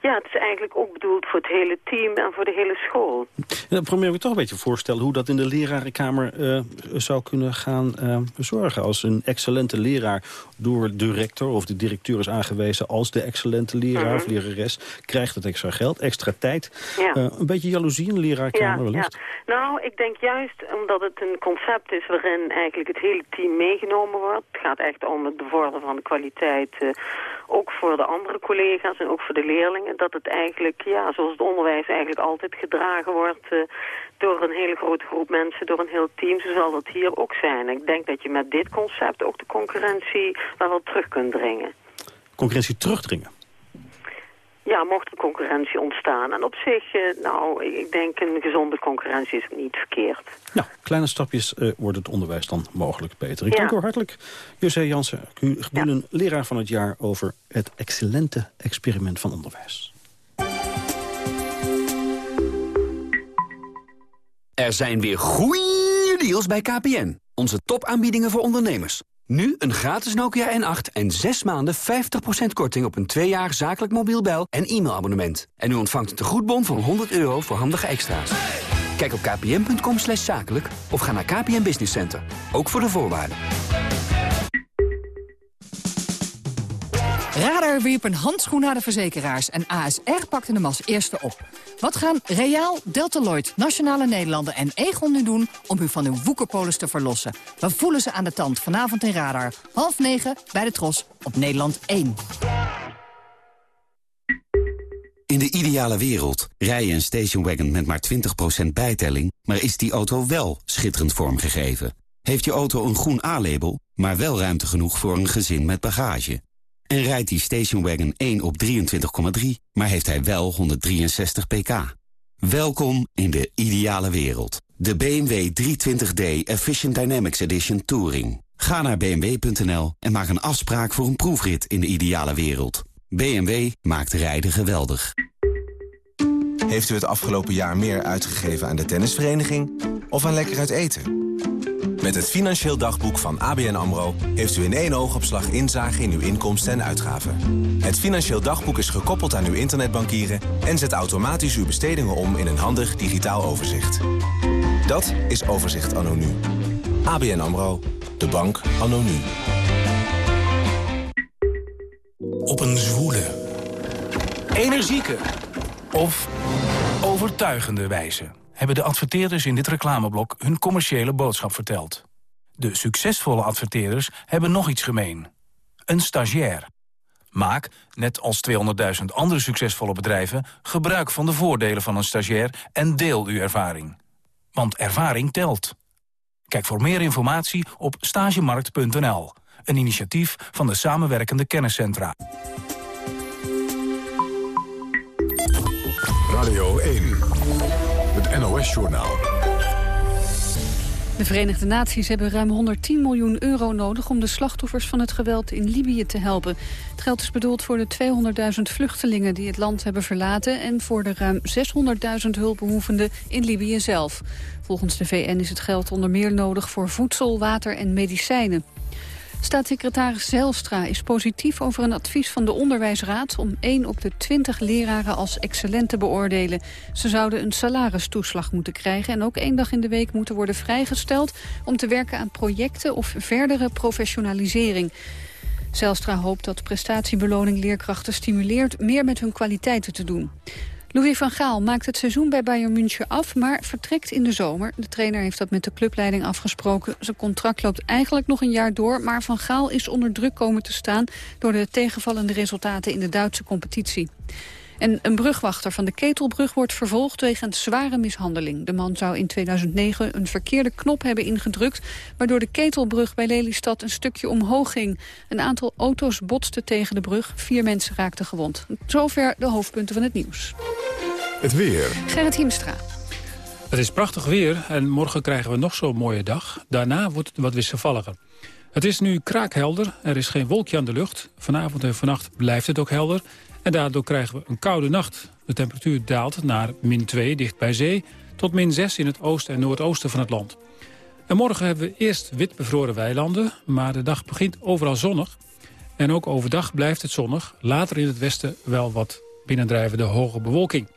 ja, het is eigenlijk ook bedoeld voor het hele team en voor de hele school. En dan probeer ik toch een beetje voorstellen hoe dat in de lerarenkamer uh, zou kunnen gaan uh, zorgen. Als een excellente leraar door de rector of de directeur is aangewezen als de excellente leraar -hmm. of lerares, krijgt het extra geld, extra tijd. Ja. Uh, een beetje jaloezie in de leraarkamer ja, wellicht? Ja. Nou, ik denk juist omdat het een concept is waarin eigenlijk het hele team meegenomen wordt. Het gaat echt om het bevorderen van de kwaliteit, ook voor de andere collega's en ook voor de leerlingen dat het eigenlijk, ja, zoals het onderwijs eigenlijk altijd gedragen wordt... Uh, door een hele grote groep mensen, door een heel team, zo zal dat hier ook zijn. Ik denk dat je met dit concept ook de concurrentie wel terug kunt dringen. Concurrentie terugdringen? Ja, mocht er concurrentie ontstaan. En op zich, uh, nou, ik denk een gezonde concurrentie is niet verkeerd. Nou, kleine stapjes uh, wordt het onderwijs dan mogelijk beter. Ik ja. dank u hartelijk, José Jansen, u ja. leraar van het jaar over het excellente experiment van onderwijs. Er zijn weer goeie deals bij KPN. Onze topaanbiedingen voor ondernemers. Nu een gratis Nokia N8 en 6 maanden 50% korting op een 2 jaar zakelijk mobiel bel- en e-mailabonnement. En u ontvangt een tegoedbon van 100 euro voor handige extra's. Kijk op slash zakelijk of ga naar KPN Business Center. Ook voor de voorwaarden. Radar wierp een handschoen naar de verzekeraars en ASR pakte hem als eerste op. Wat gaan Reaal, Deltaloid, Nationale Nederlanden en Egon nu doen om u van uw woekerpolis te verlossen? We voelen ze aan de tand vanavond in Radar. Half negen bij de Tros op Nederland 1. In de ideale wereld rij je een stationwagon met maar 20% bijtelling... maar is die auto wel schitterend vormgegeven? Heeft je auto een groen A-label, maar wel ruimte genoeg voor een gezin met bagage? En rijdt die stationwagon 1 op 23,3, maar heeft hij wel 163 pk. Welkom in de ideale wereld. De BMW 320d Efficient Dynamics Edition Touring. Ga naar bmw.nl en maak een afspraak voor een proefrit in de ideale wereld. BMW maakt rijden geweldig. Heeft u het afgelopen jaar meer uitgegeven aan de tennisvereniging of aan lekker uit eten? Met het Financieel Dagboek van ABN AMRO... heeft u in één oogopslag inzage in uw inkomsten en uitgaven. Het Financieel Dagboek is gekoppeld aan uw internetbankieren... en zet automatisch uw bestedingen om in een handig digitaal overzicht. Dat is Overzicht Anno Nu. ABN AMRO, de bank Anno Nu. Op een zwoele, energieke of overtuigende wijze hebben de adverteerders in dit reclameblok hun commerciële boodschap verteld. De succesvolle adverteerders hebben nog iets gemeen. Een stagiair. Maak, net als 200.000 andere succesvolle bedrijven... gebruik van de voordelen van een stagiair en deel uw ervaring. Want ervaring telt. Kijk voor meer informatie op stagemarkt.nl. Een initiatief van de samenwerkende kenniscentra. Radio 1. NOS-journaal. De Verenigde Naties hebben ruim 110 miljoen euro nodig... om de slachtoffers van het geweld in Libië te helpen. Het geld is bedoeld voor de 200.000 vluchtelingen die het land hebben verlaten... en voor de ruim 600.000 hulpbehoevenden in Libië zelf. Volgens de VN is het geld onder meer nodig voor voedsel, water en medicijnen. Staatssecretaris Zijlstra is positief over een advies van de Onderwijsraad... om 1 op de 20 leraren als excellent te beoordelen. Ze zouden een salaristoeslag moeten krijgen... en ook één dag in de week moeten worden vrijgesteld... om te werken aan projecten of verdere professionalisering. Zijlstra hoopt dat prestatiebeloning leerkrachten stimuleert... meer met hun kwaliteiten te doen. Louis van Gaal maakt het seizoen bij Bayern München af, maar vertrekt in de zomer. De trainer heeft dat met de clubleiding afgesproken. Zijn contract loopt eigenlijk nog een jaar door, maar Van Gaal is onder druk komen te staan door de tegenvallende resultaten in de Duitse competitie. En een brugwachter van de Ketelbrug wordt vervolgd wegens zware mishandeling. De man zou in 2009 een verkeerde knop hebben ingedrukt... waardoor de Ketelbrug bij Lelystad een stukje omhoog ging. Een aantal auto's botsten tegen de brug. Vier mensen raakten gewond. Zover de hoofdpunten van het nieuws. Het weer. Gerrit Hiemstra. Het is prachtig weer en morgen krijgen we nog zo'n mooie dag. Daarna wordt het wat wisselvalliger. Het is nu kraakhelder, er is geen wolkje aan de lucht. Vanavond en vannacht blijft het ook helder. En daardoor krijgen we een koude nacht. De temperatuur daalt naar min 2 dicht bij zee... tot min 6 in het oosten en noordoosten van het land. En morgen hebben we eerst wit bevroren weilanden... maar de dag begint overal zonnig. En ook overdag blijft het zonnig. Later in het westen wel wat binnendrijvende hoge bewolking.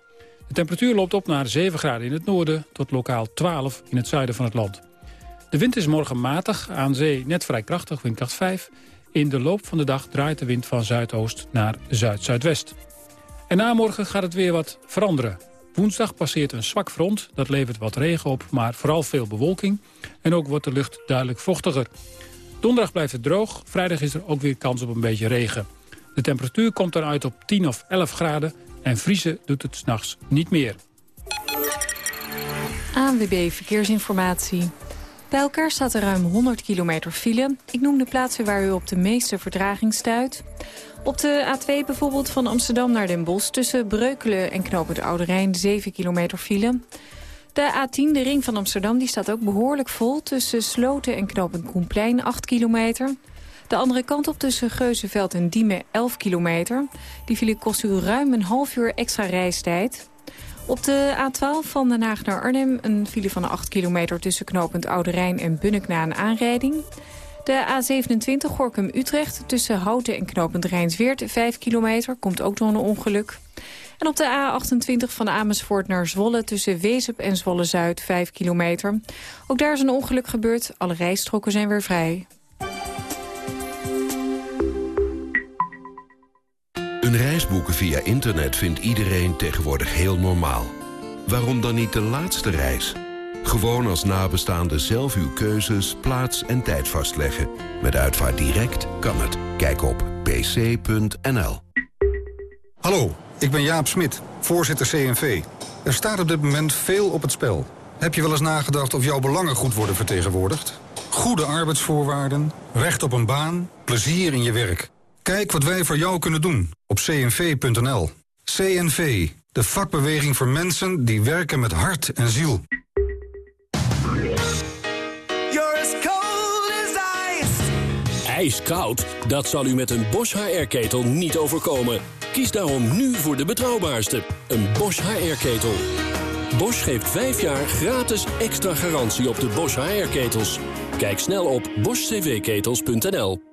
De temperatuur loopt op naar 7 graden in het noorden... tot lokaal 12 in het zuiden van het land. De wind is morgen matig, aan zee net vrij krachtig, windkracht 5... In de loop van de dag draait de wind van zuidoost naar zuid-zuidwest. En na morgen gaat het weer wat veranderen. Woensdag passeert een zwak front, dat levert wat regen op, maar vooral veel bewolking. En ook wordt de lucht duidelijk vochtiger. Donderdag blijft het droog, vrijdag is er ook weer kans op een beetje regen. De temperatuur komt dan uit op 10 of 11 graden en vriezen doet het s'nachts niet meer. ANWB Verkeersinformatie. Bij elkaar staat er ruim 100 kilometer file. Ik noem de plaatsen waar u op de meeste vertraging stuit. Op de A2 bijvoorbeeld van Amsterdam naar Den Bosch... tussen Breukelen en Knopend Oude Rijn 7 kilometer file. De A10, de ring van Amsterdam, die staat ook behoorlijk vol... tussen Sloten en Knopend Koenplein 8 kilometer. De andere kant op tussen Geuzenveld en Diemen 11 kilometer. Die file kost u ruim een half uur extra reistijd... Op de A12 van Den Haag naar Arnhem een file van 8 kilometer tussen knooppunt Oude Rijn en Bunnik na een aanrijding. De A27 Gorkum-Utrecht tussen Houten en knooppunt Rijnsweert 5 kilometer, komt ook door een ongeluk. En op de A28 van Amersfoort naar Zwolle tussen Wezep en Zwolle-Zuid 5 kilometer. Ook daar is een ongeluk gebeurd, alle rijstroken zijn weer vrij. Een reis boeken via internet vindt iedereen tegenwoordig heel normaal. Waarom dan niet de laatste reis? Gewoon als nabestaande zelf uw keuzes, plaats en tijd vastleggen. Met Uitvaart Direct kan het. Kijk op pc.nl. Hallo, ik ben Jaap Smit, voorzitter CNV. Er staat op dit moment veel op het spel. Heb je wel eens nagedacht of jouw belangen goed worden vertegenwoordigd? Goede arbeidsvoorwaarden, recht op een baan, plezier in je werk... Kijk wat wij voor jou kunnen doen op cnv.nl. CNV, de vakbeweging voor mensen die werken met hart en ziel. Ijskoud? Dat zal u met een Bosch HR-ketel niet overkomen. Kies daarom nu voor de betrouwbaarste, een Bosch HR-ketel. Bosch geeft 5 jaar gratis extra garantie op de Bosch HR-ketels. Kijk snel op boschcvketels.nl.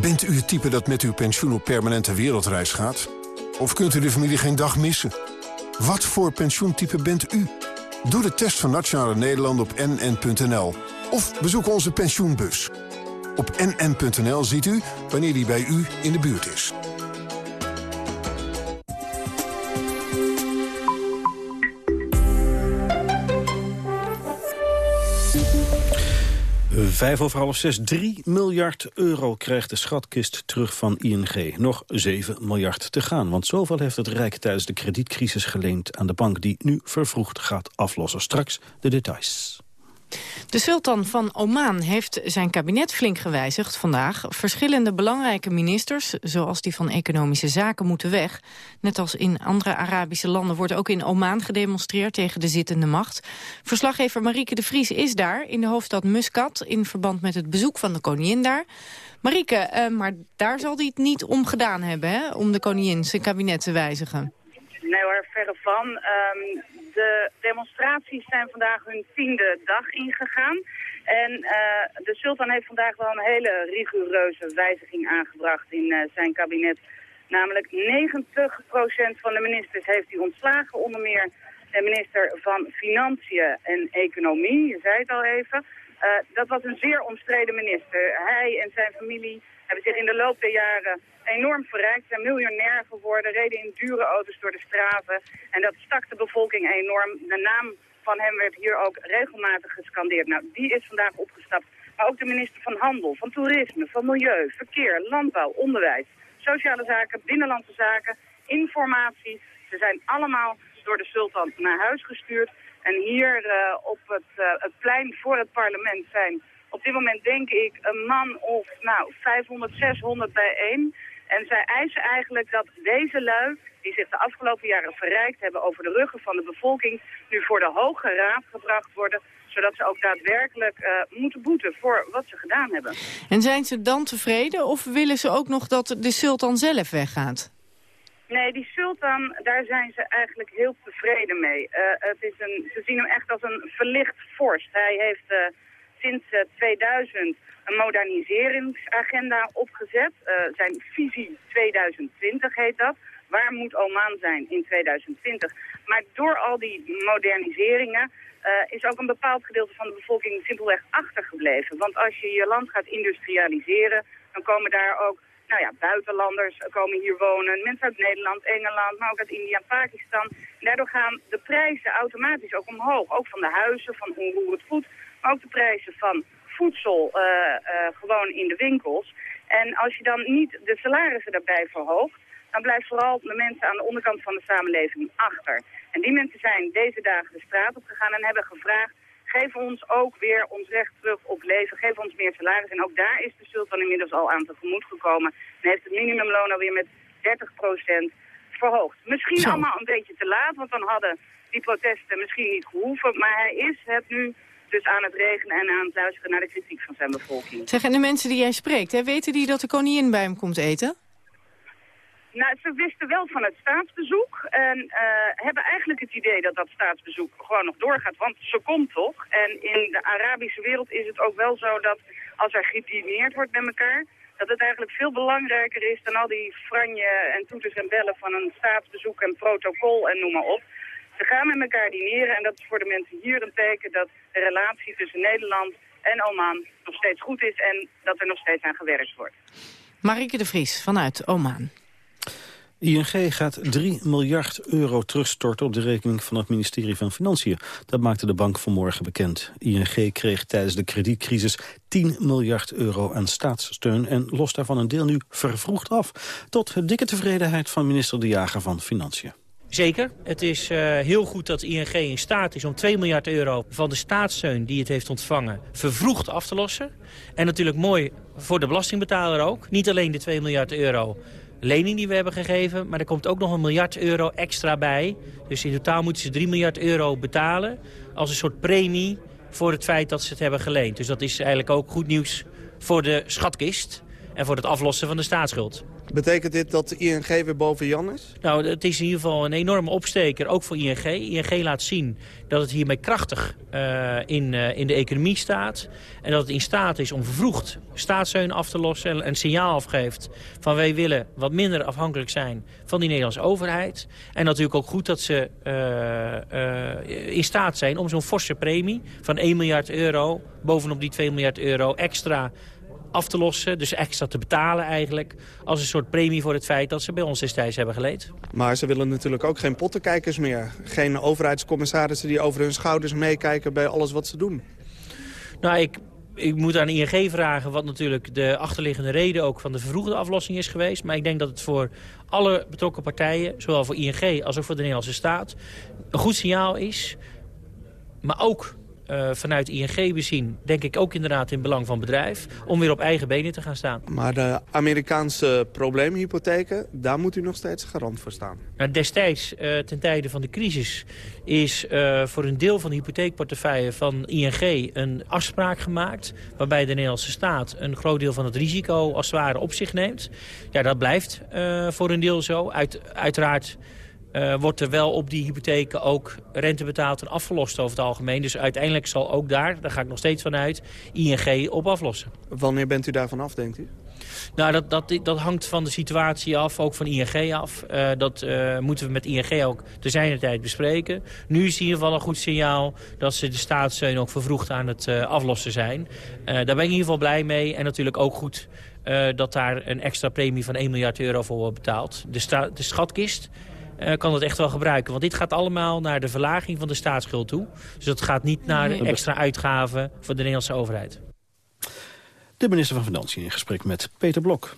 Bent u het type dat met uw pensioen op permanente wereldreis gaat? Of kunt u de familie geen dag missen? Wat voor pensioentype bent u? Doe de test van Nationale Nederland op nn.nl. Of bezoek onze pensioenbus. Op nn.nl ziet u wanneer die bij u in de buurt is. Vijf over half zes, 3 miljard euro krijgt de schatkist terug van ING. Nog 7 miljard te gaan, want zoveel heeft het Rijk tijdens de kredietcrisis geleend aan de bank... die nu vervroegd gaat aflossen. Straks de details. De sultan van Oman heeft zijn kabinet flink gewijzigd vandaag. Verschillende belangrijke ministers, zoals die van Economische Zaken, moeten weg. Net als in andere Arabische landen wordt ook in Oman gedemonstreerd tegen de zittende macht. Verslaggever Marieke de Vries is daar, in de hoofdstad Muscat... in verband met het bezoek van de koningin daar. Marieke, uh, maar daar zal hij het niet om gedaan hebben, hè? om de koningin zijn kabinet te wijzigen. Nee hoor, verre van. Um, de demonstraties zijn vandaag hun tiende dag ingegaan. En uh, de sultan heeft vandaag wel een hele rigoureuze wijziging aangebracht in uh, zijn kabinet. Namelijk 90% van de ministers heeft hij ontslagen. Onder meer de minister van Financiën en Economie, je zei het al even. Uh, dat was een zeer omstreden minister. Hij en zijn familie hebben zich in de loop der jaren enorm verrijkt, zijn miljonair geworden, reden in dure auto's door de straten. En dat stak de bevolking enorm. De naam van hem werd hier ook regelmatig gescandeerd. Nou, die is vandaag opgestapt. Maar ook de minister van Handel, van Toerisme, van Milieu, Verkeer, Landbouw, Onderwijs, Sociale Zaken, Binnenlandse Zaken, Informatie. Ze zijn allemaal door de sultan naar huis gestuurd. En hier uh, op het, uh, het plein voor het parlement zijn op dit moment denk ik een man of nou 500, 600 bijeen. En zij eisen eigenlijk dat deze lui, die zich de afgelopen jaren verrijkt hebben over de ruggen van de bevolking, nu voor de Hoge Raad gebracht worden, zodat ze ook daadwerkelijk uh, moeten boeten voor wat ze gedaan hebben. En zijn ze dan tevreden of willen ze ook nog dat de sultan zelf weggaat? Nee, die sultan, daar zijn ze eigenlijk heel tevreden mee. Uh, het is een, ze zien hem echt als een verlicht vorst. Hij heeft... Uh, sinds 2000 eh, een moderniseringsagenda opgezet. Uh, zijn visie 2020 heet dat. Waar moet Oman zijn in 2020? Maar door al die moderniseringen uh, is ook een bepaald gedeelte van de bevolking simpelweg achtergebleven. Want als je je land gaat industrialiseren, dan komen daar ook nou ja, buitenlanders komen hier wonen. Mensen uit Nederland, Engeland, maar ook uit India en Pakistan. Daardoor gaan de prijzen automatisch ook omhoog. Ook van de huizen, van onroerend goed maar ook de prijzen van voedsel uh, uh, gewoon in de winkels. En als je dan niet de salarissen daarbij verhoogt, dan blijft vooral de mensen aan de onderkant van de samenleving achter. En die mensen zijn deze dagen de straat op gegaan en hebben gevraagd, geef ons ook weer ons recht terug op leven, geef ons meer salaris. En ook daar is de sultan inmiddels al aan tegemoet gekomen en heeft het minimumloon alweer met 30% verhoogd. Misschien allemaal een beetje te laat, want dan hadden die protesten misschien niet gehoeven, maar hij is het nu dus aan het regenen en aan het luisteren naar de kritiek van zijn bevolking. Zeg, en de mensen die jij spreekt, hè, weten die dat de koningin bij hem komt eten? Nou, ze wisten wel van het staatsbezoek en uh, hebben eigenlijk het idee dat dat staatsbezoek gewoon nog doorgaat, want ze komt toch. En in de Arabische wereld is het ook wel zo dat als er gedineerd wordt met elkaar, dat het eigenlijk veel belangrijker is dan al die franje en toeters en bellen van een staatsbezoek en protocol en noem maar op. Ze gaan met elkaar dineren en dat is voor de mensen hier een teken dat de relatie tussen Nederland en Oman nog steeds goed is en dat er nog steeds aan gewerkt wordt. Marike de Vries vanuit Oman. ING gaat 3 miljard euro terugstorten op de rekening van het ministerie van Financiën. Dat maakte de bank vanmorgen bekend. ING kreeg tijdens de kredietcrisis 10 miljard euro aan staatssteun en lost daarvan een deel nu vervroegd af. Tot dikke tevredenheid van minister De Jager van Financiën. Zeker. Het is uh, heel goed dat ING in staat is om 2 miljard euro van de staatssteun die het heeft ontvangen vervroegd af te lossen. En natuurlijk mooi voor de belastingbetaler ook. Niet alleen de 2 miljard euro lening die we hebben gegeven, maar er komt ook nog een miljard euro extra bij. Dus in totaal moeten ze 3 miljard euro betalen als een soort premie voor het feit dat ze het hebben geleend. Dus dat is eigenlijk ook goed nieuws voor de schatkist en voor het aflossen van de staatsschuld. Betekent dit dat de ING weer boven Jan is? Nou, het is in ieder geval een enorme opsteker, ook voor ING. ING laat zien dat het hiermee krachtig uh, in, uh, in de economie staat. En dat het in staat is om vervroegd staatssteun af te lossen... en een signaal afgeeft van wij willen wat minder afhankelijk zijn van die Nederlandse overheid. En natuurlijk ook goed dat ze uh, in staat zijn om zo'n forse premie van 1 miljard euro... bovenop die 2 miljard euro extra af te lossen. Dus extra te betalen eigenlijk. Als een soort premie voor het feit dat ze bij ons destijds hebben geleed. Maar ze willen natuurlijk ook geen pottenkijkers meer. Geen overheidscommissarissen die over hun schouders meekijken bij alles wat ze doen. Nou, ik, ik moet aan ING vragen wat natuurlijk de achterliggende reden ook van de vervroegde aflossing is geweest. Maar ik denk dat het voor alle betrokken partijen, zowel voor ING als ook voor de Nederlandse staat, een goed signaal is. Maar ook uh, vanuit ING bezien, denk ik ook inderdaad in belang van bedrijf... om weer op eigen benen te gaan staan. Maar de Amerikaanse probleemhypotheken, daar moet u nog steeds garant voor staan. Nou, destijds, uh, ten tijde van de crisis, is uh, voor een deel van de hypotheekportefeuille van ING een afspraak gemaakt... waarbij de Nederlandse staat een groot deel van het risico als het ware op zich neemt. Ja, dat blijft voor een deel zo. Uit, uiteraard uh, wordt er wel op die hypotheken ook rente betaald en afgelost over het algemeen. Dus uiteindelijk zal ook daar, daar ga ik nog steeds vanuit, ING op aflossen. Wanneer bent u daarvan af, denkt u? Nou, dat, dat, dat hangt van de situatie af, ook van ING af. Uh, dat uh, moeten we met ING ook te zijner tijd bespreken. Nu is in ieder geval een goed signaal dat ze de staatssteun ook vervroegd aan het uh, aflossen zijn. daar ben ik in ieder geval blij mee. En natuurlijk ook goed dat daar een extra premie van 1 miljard euro voor wordt betaald. De, de schatkist uh, kan het echt wel gebruiken. Want dit gaat allemaal naar de verlaging van de staatsschuld toe. Dus dat gaat niet naar nee. extra uitgaven voor de Nederlandse overheid. De minister van Financiën in gesprek met Peter Blok.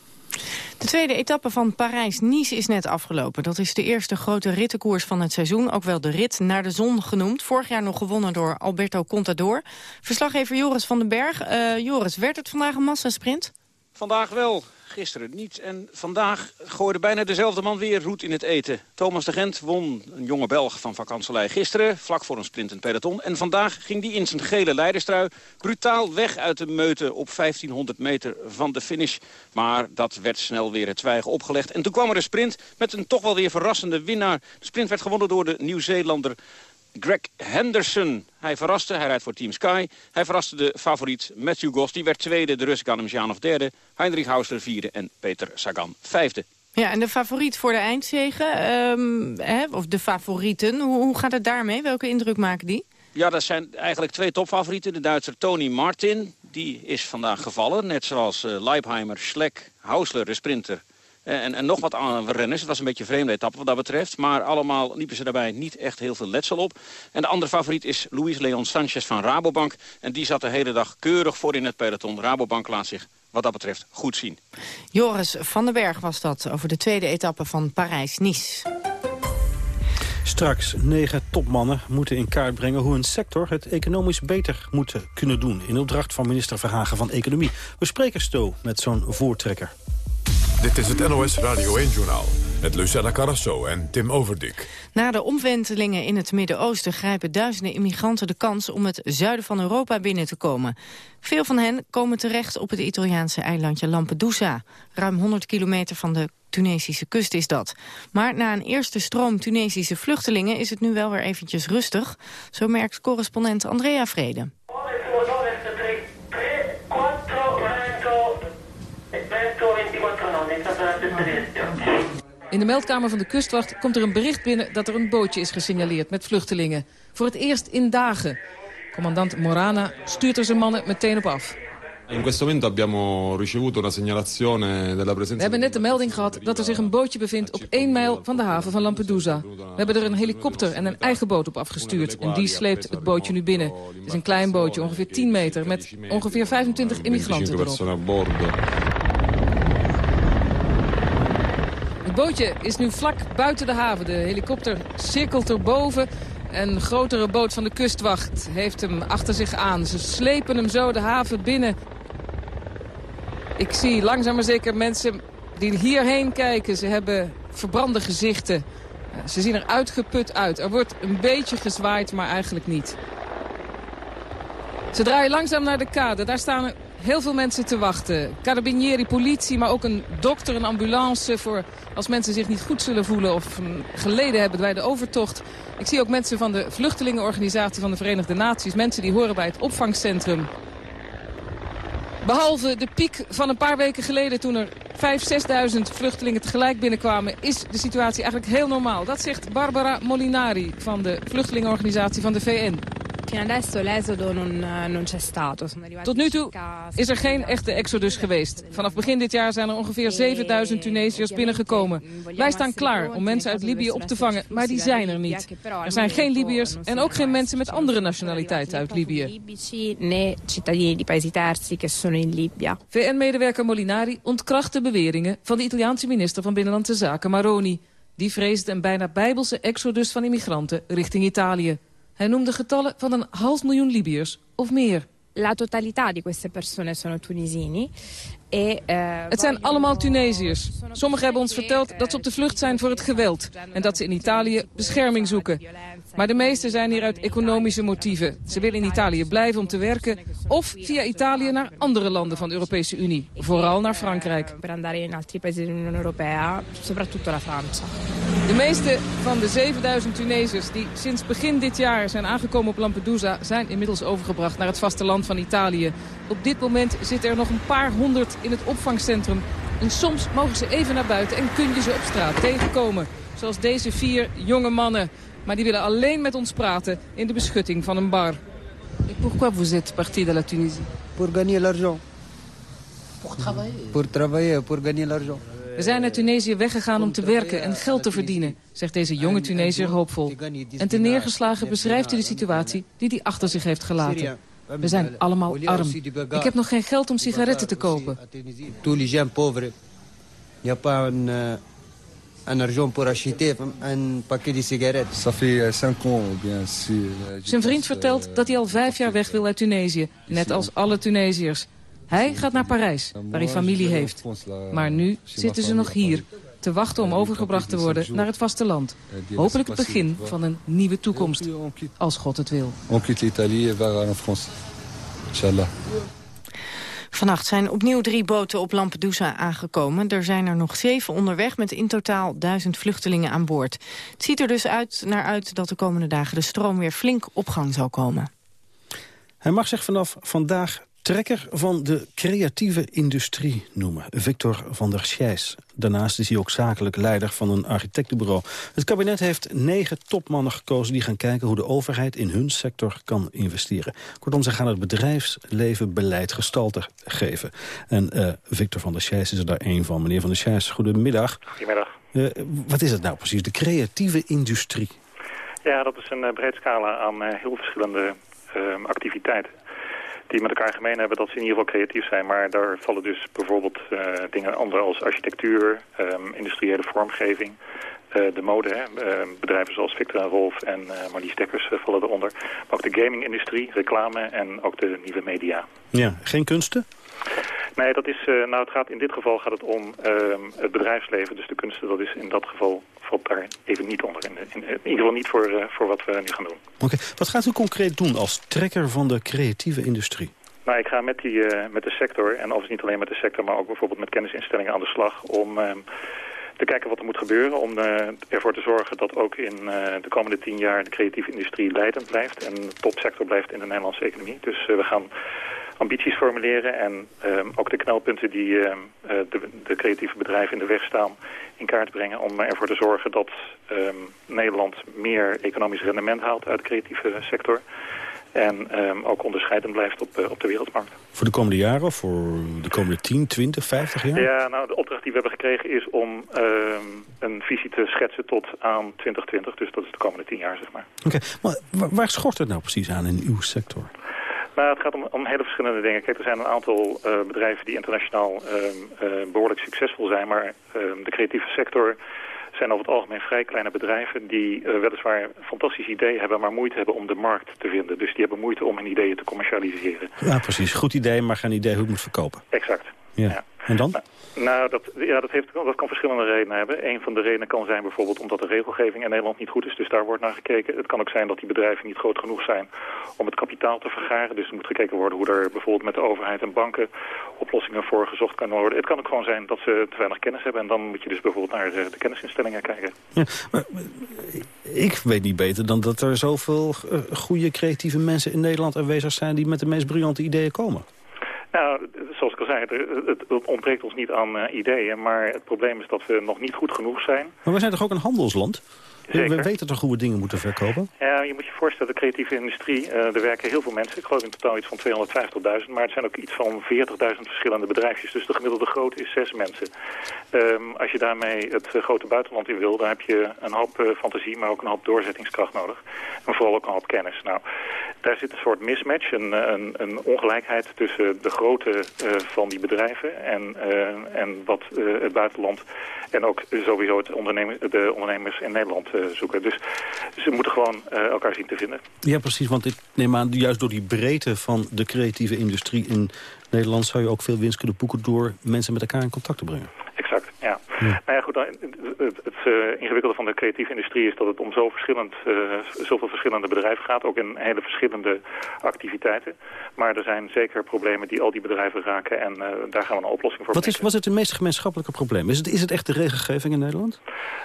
De tweede etappe van Parijs-Nice is net afgelopen. Dat is de eerste grote rittenkoers van het seizoen. Ook wel de rit naar de zon genoemd. Vorig jaar nog gewonnen door Alberto Contador. Verslaggever Joris van den Berg. Uh, Joris, werd het vandaag een massasprint? Vandaag wel gisteren niet. En vandaag gooide bijna dezelfde man weer roet in het eten. Thomas de Gent won een jonge Belg van vakantselij gisteren... vlak voor een sprintend peloton. En vandaag ging die in zijn gele leiderstrui... brutaal weg uit de meute op 1500 meter van de finish. Maar dat werd snel weer het zwijgen opgelegd. En toen kwam er een sprint met een toch wel weer verrassende winnaar. De sprint werd gewonnen door de Nieuw-Zeelander Greg Henderson. Hij verraste, hij rijdt voor Team Sky. Hij verraste de favoriet Matthew Goss. Die werd tweede, de Rus Ganem derde. Heinrich Hausler vierde en Peter Sagan vijfde. Ja, en de favoriet voor de eindzegen, um, hè, of de favorieten, hoe, hoe gaat het daarmee? Welke indruk maken die? Ja, dat zijn eigenlijk twee topfavorieten. De Duitser Tony Martin, die is vandaag gevallen. Net zoals uh, Leipheimer, Schleck, Hausler, de sprinter eh, en, en, nog wat renners. Het was een beetje een vreemde etappe wat dat betreft. Maar allemaal liepen ze daarbij niet echt heel veel letsel op. En de andere favoriet is Luis Leon Sanchez van Rabobank. En die zat de hele dag keurig voor in het peloton. Rabobank laat zich wat dat betreft goed zien. Joris van den Berg was dat over de tweede etappe van Parijs-Nice. Straks negen topmannen moeten in kaart brengen hoe een sector het economisch beter moet kunnen doen. In opdracht van minister Verhagen van Economie. We spreken Sto met zo'n voortrekker. Dit is het NOS Radio 1-journaal met Lucella Carrasso en Tim Overdik. Na de omwentelingen in het Midden-Oosten grijpen duizenden immigranten de kans om het zuiden van Europa binnen te komen. Veel van hen komen terecht op het Italiaanse eilandje Lampedusa. Ruim 100 kilometer van de Tunesische kust is dat. Maar na een eerste stroom Tunesische vluchtelingen is het nu wel weer eventjes rustig. Zo merkt correspondent Andrea Vrede. In de meldkamer van de kustwacht komt er een bericht binnen dat er een bootje is gesignaleerd met vluchtelingen. Voor het eerst in dagen. Commandant Morana stuurt er zijn mannen meteen op af. In questo momento abbiamo ricevuto una segnalazione della presenza... We hebben net de melding gehad dat er zich een bootje bevindt op één mijl van de haven van Lampedusa. We hebben er een helikopter en een eigen boot op afgestuurd. En die sleept het bootje nu binnen. Het is een klein bootje, ongeveer 10 meter, met ongeveer 25 immigranten erop. Bootje is nu vlak buiten de haven. De helikopter cirkelt erboven. Een grotere boot van de kustwacht heeft hem achter zich aan. Ze slepen hem zo de haven binnen. Ik zie langzaam maar zeker mensen die hierheen kijken. Ze hebben verbrande gezichten. Ze zien er uitgeput uit. Er wordt een beetje gezwaaid, maar eigenlijk niet. Ze draaien langzaam naar de kade. Daar staan heel veel mensen te wachten. Carabinieri, politie, maar ook een dokter, een ambulance... voor als mensen zich niet goed zullen voelen of geleden hebben bij de overtocht. Ik zie ook mensen van de vluchtelingenorganisatie van de Verenigde Naties. Mensen die horen bij het opvangcentrum. Behalve de piek van een paar weken geleden toen er 5.000, 6.000 vluchtelingen tegelijk binnenkwamen... is de situatie eigenlijk heel normaal. Dat zegt Barbara Molinari van de vluchtelingenorganisatie van de VN. Tot nu toe is er geen echte exodus geweest. Vanaf begin dit jaar zijn er ongeveer 7000 Tunesiërs binnengekomen. Wij staan klaar om mensen uit Libië op te vangen, maar die zijn er niet. Er zijn geen Libiërs en ook geen mensen met andere nationaliteiten uit Libië. VN-medewerker Molinari ontkracht de beweringen van de Italiaanse minister van Binnenlandse Zaken Maroni. Die vreesde een bijna bijbelse exodus van immigranten richting Italië. Hij noemde getallen van een half miljoen Libiërs of meer. La totalità di queste persone sono tunisini. E, uh, het zijn allemaal Tunesiërs. Sommigen hebben ons verteld dat ze op de vlucht zijn voor het geweld... en dat ze in Italië bescherming zoeken. Maar de meesten zijn hier uit economische motieven. Ze willen in Italië blijven om te werken... of via Italië naar andere landen van de Europese Unie. Vooral naar Frankrijk. De meeste van de 7000 Tunesiërs die sinds begin dit jaar zijn aangekomen op Lampedusa... zijn inmiddels overgebracht naar het vasteland van Italië. Op dit moment zitten er nog een paar honderd in het opvangcentrum. En soms mogen ze even naar buiten en kun je ze op straat tegenkomen. Zoals deze vier jonge mannen. Maar die willen alleen met ons praten in de beschutting van een bar. Et pourquoi vous êtes parti de la Tunisie? Pour gagner l'argent. Pour travailler. Pour travailler, pour gagner l'argent. We zijn naar Tunesië weggegaan om te werken en geld te verdienen, zegt deze jonge Tunesiër hoopvol. En ten neergeslagen beschrijft hij de situatie die hij achter zich heeft gelaten. We zijn allemaal arm. Ik heb nog geen geld om sigaretten te kopen. Tous les gens pauvres. Il n'y a pas un, euh, un argent pour acheter un paquet de sigarettes. Ça fait 5 euh, ans bien euh, Zijn vriend vertelt dat hij al vijf jaar weg wil uit Tunesië. Net als alle Tunesiërs. Hij gaat naar Parijs, waar hij familie heeft. Maar nu zitten ze nog hier, te wachten om overgebracht te worden naar het vasteland. Hopelijk het begin van een nieuwe toekomst, als God het wil. On quitte l'Italie et vers en France. Inshallah. Vannacht zijn opnieuw drie boten op Lampedusa aangekomen. Er zijn er nog zeven onderweg met in totaal duizend vluchtelingen aan boord. Het ziet er dus uit, naar uit dat de komende dagen de stroom weer flink op gang zal komen. Hij mag zich vanaf vandaag trekker van de creatieve industrie noemen. Victor van der Schijs. Daarnaast is hij ook zakelijk leider van een architectenbureau. Het kabinet heeft negen topmannen gekozen die gaan kijken hoe de overheid in hun sector kan investeren. Kortom, ze gaan het bedrijfsleven beleid gestalte geven. En uh, Victor van der Schijs is er daar één van. Meneer van der Schijs, goedemiddag. Goedemiddag. Uh, wat is het nou precies, de creatieve industrie? Ja, dat is een uh, breed scala aan heel verschillende ehm, activiteiten die met elkaar gemeen hebben dat ze in ieder geval creatief zijn. Maar daar vallen dus bijvoorbeeld uh, dingen andere als architectuur, um, industriële vormgeving, uh, de mode. Hè. Uh, bedrijven zoals Victor en Rolf en Marlies Dekkers vallen eronder. Maar ook de gaming-industrie, reclame en ook de nieuwe media. Ja, geen kunsten? Nee, dat is, nou het gaat in dit geval gaat het om ehm, het bedrijfsleven. Dus de kunsten, dat is in dat geval valt daar even niet onder. In, in, in ieder geval niet voor, uh, voor wat we nu gaan doen. Oké, wat gaat u concreet doen als trekker van de creatieve industrie? Nou, ik ga met, die, uh, met de sector, en overigens niet alleen met de sector... maar ook bijvoorbeeld met kennisinstellingen aan de slag... om uh, te kijken wat er moet gebeuren. Om uh, ervoor te zorgen dat ook in de komende tien jaar... de creatieve industrie leidend blijft en de topsector blijft in de Nederlandse economie. Dus we gaan ambities formuleren en um, ook de knelpunten die um, de, de, creatieve bedrijven in de weg staan in kaart brengen om ervoor te zorgen dat um, Nederland meer economisch rendement haalt uit de creatieve sector. En ook onderscheidend blijft op, uh, op de wereldmarkt. Voor de komende jaren of voor de komende 10, 20, 50 jaar? Ja, nou de opdracht die we hebben gekregen is om een visie te schetsen tot aan 2020. Dus dat is de komende 10 jaar, zeg maar. Oké, maar waar schort het nou precies aan in uw sector? Nou, het gaat om, om hele verschillende dingen. Kijk, er zijn een aantal uh, bedrijven die internationaal uh, behoorlijk succesvol zijn, maar ehm, de creatieve sector zijn over het algemeen vrij kleine bedrijven die uh, weliswaar fantastische ideeën hebben, maar moeite hebben om de markt te vinden. Dus die hebben moeite om hun ideeën te commercialiseren. Ja, precies. Goed idee, maar geen idee hoe het moet verkopen. Exact. Ja. ja. En dan? Nou, dat, ja, dat, heeft, dat kan verschillende redenen hebben. Een van de redenen kan zijn bijvoorbeeld omdat de regelgeving in Nederland niet goed is. Dus daar wordt naar gekeken. Het kan ook zijn dat die bedrijven niet groot genoeg zijn om het kapitaal te vergaren. Dus er moet gekeken worden hoe er bijvoorbeeld met de overheid en banken oplossingen voor gezocht kunnen worden. Het kan ook gewoon zijn dat ze te weinig kennis hebben. En dan moet je dus bijvoorbeeld naar de kennisinstellingen kijken. Ja, maar, ik weet niet beter dan dat er zoveel uh, goede creatieve mensen in Nederland aanwezig zijn die met de meest briljante ideeën komen. Nou, zoals al zei, het, het ontbreekt ons niet aan uh, ideeën. Maar het probleem is dat we nog niet goed genoeg zijn. Maar we zijn toch ook een handelsland? Zeker. We weten toch hoe we dingen moeten verkopen? Ja, je moet je voorstellen, de creatieve industrie, uh, er werken heel veel mensen. Ik geloof in totaal iets van 250.000, maar het zijn ook iets van 40.000 verschillende bedrijfjes. Dus de gemiddelde grootte is zes mensen. Um, als je daarmee het uh, grote buitenland in wil, dan heb je een hoop uh, fantasie, maar ook een hoop doorzettingskracht nodig. En vooral ook een hoop kennis. Nou, daar zit een soort mismatch, een, een, een ongelijkheid tussen de grootte van die bedrijven en, en wat het buitenland en ook sowieso het ondernemer, de ondernemers in Nederland zoeken. Dus ze moeten gewoon uh, elkaar zien te vinden. Ja, precies. Want ik neem aan, juist door die breedte van de creatieve industrie in Nederland... zou je ook veel winst kunnen boeken door mensen met elkaar in contact te brengen. Ja. Nou ja, goed, het, uh, ingewikkelde van de creatieve industrie is dat het om zo verschillend, uh, zoveel verschillende bedrijven gaat. Ook in hele verschillende activiteiten. Maar er zijn zeker problemen die al die bedrijven raken en uh, daar gaan we een oplossing voor Wat is, was het het meest gemeenschappelijke probleem? Is het, is het echt de regelgeving in Nederland?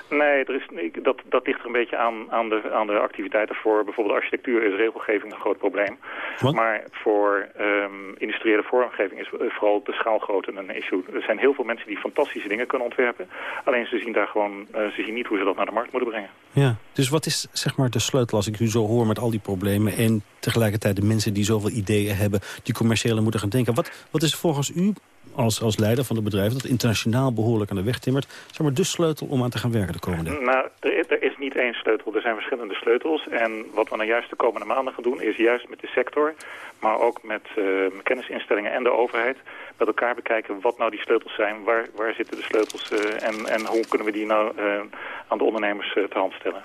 Nee, er is, dat, dat ligt er een beetje aan, aan, de, aan de activiteiten. Voor bijvoorbeeld architectuur is regelgeving een groot probleem. Wat? Maar voor um, industriële vormgeving is vooral de schaalgrootte een issue. Er zijn heel veel mensen die fantastische dingen kunnen ontwerpen. Alleen ze zien daar gewoon, uh, ze zien niet hoe ze dat naar de markt moeten brengen. Ja, dus wat is zeg maar de sleutel als ik u zo hoor met al die problemen... en tegelijkertijd de mensen die zoveel ideeën hebben... die commerciële moeten gaan denken. Wat, wat is volgens u als, als leider van het bedrijf... dat internationaal behoorlijk aan de weg timmert... zeg maar de sleutel om aan te gaan werken de komende? Nou, er, er is niet één sleutel. Er zijn verschillende sleutels. En wat we nou juist de komende maanden gaan doen... is juist met de sector, maar ook met uh, kennisinstellingen en de overheid... met elkaar bekijken wat nou die sleutels zijn. Waar, waar zitten de sleutels uh, en, en hoe kunnen we die nou uh, aan de ondernemers ter hand stellen.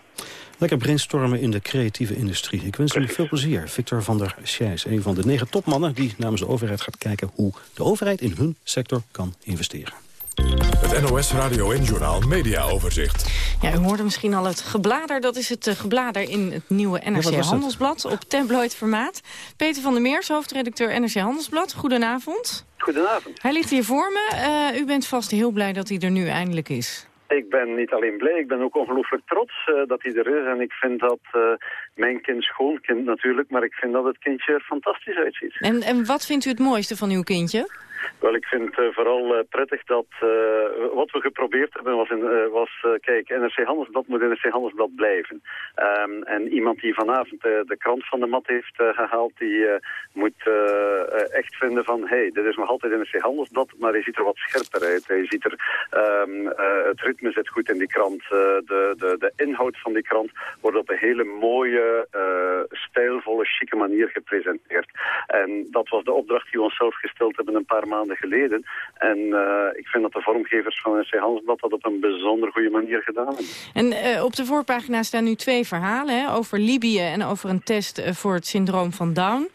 Lekker brainstormen in de creatieve industrie. Ik wens u veel plezier. Victor van der Scheijs, een van de negen topmannen... die namens de overheid gaat kijken hoe de overheid in hun sector kan investeren. Het NOS Radio en Journaal Media Overzicht. Ja, u hoorde misschien al het geblader. Dat is het uh, geblader in het nieuwe NRC ja, Handelsblad op tabloid formaat. Peter van der Meers, hoofdredacteur NRC Handelsblad. Goedenavond. Goedenavond. Hij ligt hier voor me. Uh, u bent vast heel blij dat hij er nu eindelijk is. Ik ben niet alleen blij, ik ben ook ongelooflijk trots uh, dat hij er is. En ik vind dat uh, mijn kind, schoolkind natuurlijk, maar ik vind dat het kindje er fantastisch uitziet. En, en wat vindt u het mooiste van uw kindje? Wel, ik vind het uh, vooral uh, prettig dat uh, wat we geprobeerd hebben was, was kijk, NRC Handelsblad moet NRC Handelsblad blijven. Um, en iemand die vanavond de krant van de mat heeft gehaald, die moet echt vinden van, hé, hey, dit is nog altijd NRC Handelsblad, maar hij ziet er wat scherper uit. Hij ziet er, um, het ritme zit goed in die krant. de, de, de inhoud van die krant wordt op een hele mooie, stijlvolle, chique manier gepresenteerd. En dat was de opdracht die we onszelf gesteld hebben een paar maanden geleden. En uh, ik vind dat de vormgevers van NC Handelsblad dat op een bijzonder goede manier gedaan hebben. En uh, op de voorpagina staan nu twee verhalen hè, over Libië en over een test uh, voor het syndroom van Down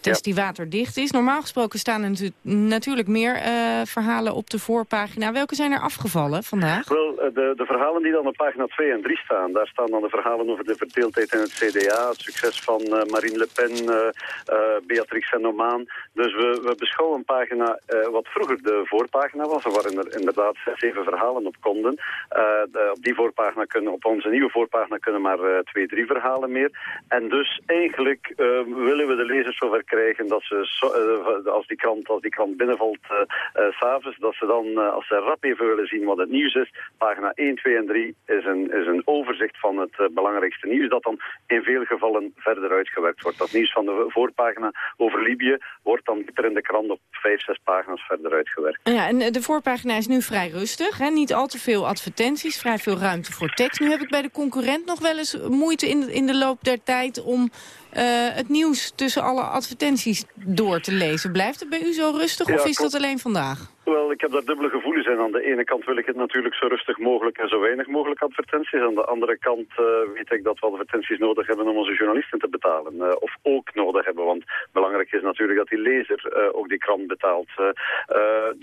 test ja. die waterdicht is. Normaal gesproken staan er natu natuurlijk meer uh, verhalen op de voorpagina. Welke zijn er afgevallen vandaag? Wel, de, de verhalen die dan op pagina 2 en 3 staan... daar staan dan de verhalen over de verdeeldheid in het CDA... het succes van uh, Marine Le Pen, uh, Beatrix en Omaan. Dus we, we beschouwen een pagina wat vroeger de voorpagina was... waarin er inderdaad zeven verhalen op konden. De, op die voorpagina kunnen, op onze nieuwe voorpagina kunnen maar twee, drie verhalen meer. En dus eigenlijk willen we de lezers zover krijgen dat ze, uh, als, die krant, als die krant binnenvalt uh, uh, s'avonds, dat ze dan, als ze rap even willen zien wat het nieuws is, pagina 1, 2 en 3 is een, is een overzicht van het belangrijkste nieuws dat dan in veel gevallen verder uitgewerkt wordt. Dat nieuws van de voorpagina over Libië wordt dan dieper in de krant op 5, 6 pagina's verder uitgewerkt. Ja, en de voorpagina is nu vrij rustig, hè? niet al te veel advertenties, vrij veel ruimte voor tekst. Nu heb ik bij de concurrent nog wel eens moeite in, in de loop der tijd om het nieuws tussen alle advertenties door te lezen. Blijft het bij u zo rustig of is dat alleen vandaag? Wel, ik heb daar dubbele gevoelens in. Aan de ene kant wil ik het natuurlijk zo rustig mogelijk en zo weinig mogelijk advertenties. Aan de andere kant uh, weet ik dat we advertenties nodig hebben om onze journalisten te betalen. Uh, of ook nodig hebben, want belangrijk is natuurlijk dat die lezer uh, ook die krant betaalt.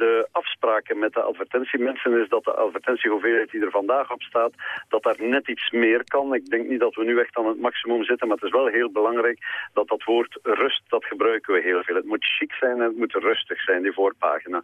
de afspraken met de advertentiemensen is dat de advertentiehoeveelheid die er vandaag op staat, dat daar net iets meer kan. Ik denk niet dat we nu echt aan het maximum zitten, maar het is wel heel belangrijk dat dat woord rust, dat gebruiken we heel veel. Het moet chic zijn en het moet rustig zijn, die voorpagina.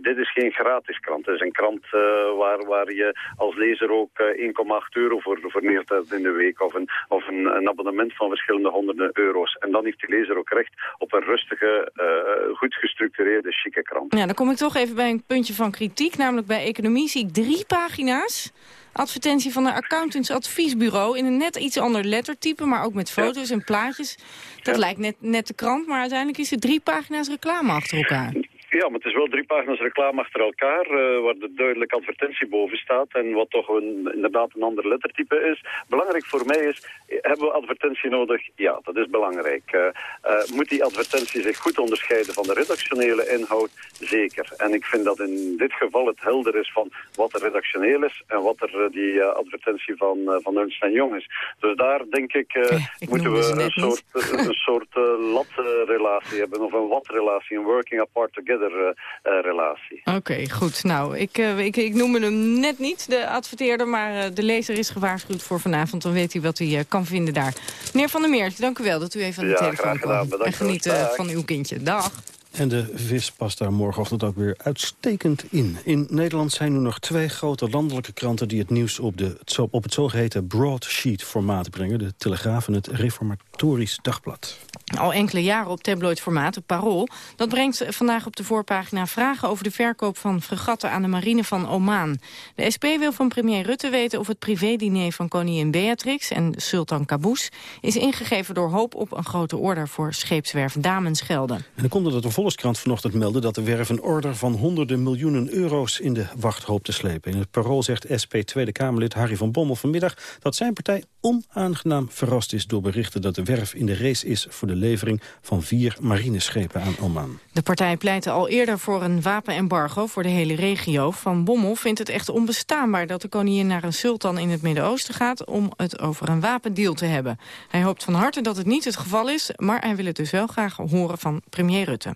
Dit is geen gratis krant. Het is een krant uh, waar, waar je als lezer ook uh, 1,8 euro voor, voor neertelt in de week. Of, een, of een, een, abonnement van verschillende honderden euro's. En dan heeft die lezer ook recht op een rustige, uh, goed gestructureerde, chique krant. Ja, dan kom ik toch even bij een puntje van kritiek. Namelijk bij economie zie ik drie pagina's advertentie van een accountantsadviesbureau... in een net iets ander lettertype, maar ook met foto's en plaatjes. Dat lijkt net, net de krant, maar uiteindelijk is er drie pagina's reclame achter elkaar. Ja, maar het is wel drie pagina's reclame achter elkaar, uh, waar de duidelijk advertentie boven staat en wat toch een, inderdaad een ander lettertype is. Belangrijk voor mij is, hebben we advertentie nodig? Ja, dat is belangrijk. Uh, uh, moet die advertentie zich goed onderscheiden van de redactionele inhoud? Zeker. En ik vind dat in dit geval het helder is van wat er redactioneel is en wat er die advertentie van, van Ernst Jong is. Dus daar denk ik, ik moeten we een soort, een soort latrelatie hebben of een wat-relatie, een working apart together uh, relatie. Oké, goed. Nou, ik, uh, ik, ik noemde hem net niet, de adverteerder... maar de lezer is gewaarschuwd voor vanavond. Dan weet hij wat hij kan vinden daar. Meneer Van der Meer, dank u wel dat u even aan de ja, telefoon kwam. En genieten van uw kindje. Dag. En de vis past daar morgenochtend ook weer uitstekend in. In Nederland zijn nu nog twee grote landelijke kranten... die het nieuws op, de, op het zogeheten broadsheet-formaat brengen. De Telegraaf en het Reformatorisch Dagblad. Al enkele jaren op tabloid-formaat, het Parool. Dat brengt vandaag op de voorpagina vragen over de verkoop van fregatten aan de marine van Oman. De SP wil van premier Rutte weten of het privédiner van koningin Beatrix en Sultan Qaboos is ingegeven door hoop op een grote order voor scheepswerf Damenschelde. En dan komt het de Volkskrant vanochtend melden dat de werf een order van honderden miljoenen euro's in de wacht hoopt te slepen. In het Parool zegt SP Tweede Kamerlid Harry van Bommel vanmiddag dat zijn partij onaangenaam verrast is door berichten dat de werf in de race is voor de levering van vier marineschepen aan Oman. De partij pleitte al eerder voor een wapenembargo voor de hele regio. Van Bommel vindt het echt onbestaanbaar dat de koningin naar een sultan in het Midden-Oosten gaat om het over een wapendeal te hebben. Hij hoopt van harte dat het niet het geval is, maar hij wil het dus wel graag horen van premier Rutte.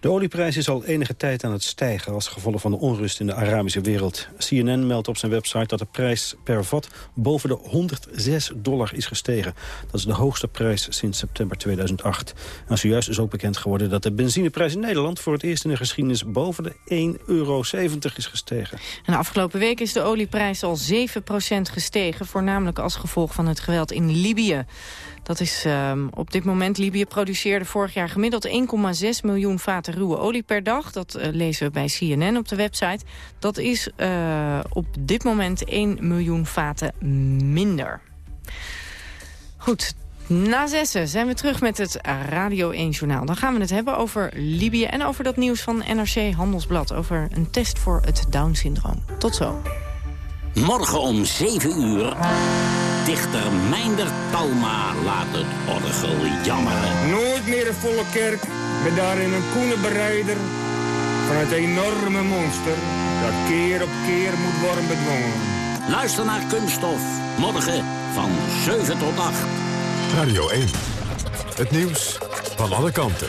De olieprijs is al enige tijd aan het stijgen als gevolg van de onrust in de Arabische wereld. CNN meldt op zijn website dat de prijs per vat boven de 106 dollar is gestegen. Dat is de hoogste prijs sinds september 2008. En zojuist is ook bekend geworden dat de benzineprijs in Nederland voor het eerst in de geschiedenis boven de 1,70 euro is gestegen. En de afgelopen week is de olieprijs al 7% gestegen, voornamelijk als gevolg van het geweld in Libië. Dat is um, op dit moment, Libië produceerde vorig jaar gemiddeld 1,6 miljoen vaten ruwe olie per dag. Dat uh, lezen we bij CNN op de website. Dat is uh, op dit moment 1 miljoen vaten minder. Goed, na zessen zijn we terug met het Radio 1-journaal. Dan gaan we het hebben over Libië en over dat nieuws van NRC Handelsblad... over een test voor het Down-syndroom. Tot zo. Morgen om 7 uur. Dichter Meinder Talma laat het orgel jammeren. Nooit meer een volle kerk, met daarin een koene bereider van het enorme monster dat keer op keer moet worden bedwongen. Luister naar Kunststof, morgen van 7 tot 8. Radio 1, het nieuws van alle kanten.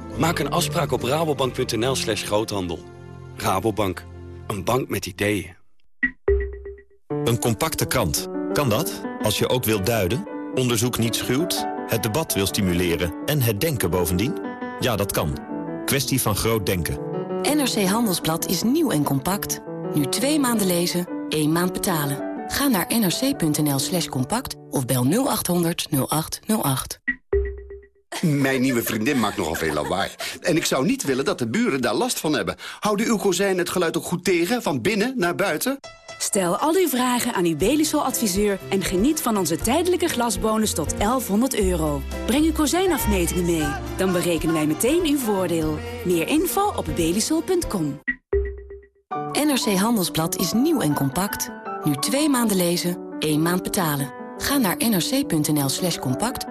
Maak een afspraak op rabobank.nl slash groothandel. Rabobank, een bank met ideeën. Een compacte krant. Kan dat? Als je ook wilt duiden, onderzoek niet schuwt, het debat wil stimuleren en het denken bovendien? Ja, dat kan. Kwestie van groot denken. NRC Handelsblad is nieuw en compact. Nu twee maanden lezen, één maand betalen. Ga naar nrc.nl slash compact of bel 0800 0808. Mijn nieuwe vriendin maakt nogal veel lawaai. En ik zou niet willen dat de buren daar last van hebben. Houden uw kozijnen het geluid ook goed tegen, van binnen naar buiten? Stel al uw vragen aan uw Belisol-adviseur... en geniet van onze tijdelijke glasbonus tot 1100 euro. Breng uw kozijnafmetingen mee. Dan berekenen wij meteen uw voordeel. Meer info op belisol.com. NRC Handelsblad is nieuw en compact. Nu twee maanden lezen, één maand betalen. Ga naar nrc.nl slash compact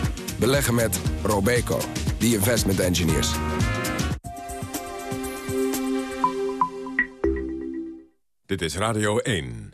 Beleggen met Robeco, the investment engineers. Dit is Radio 1.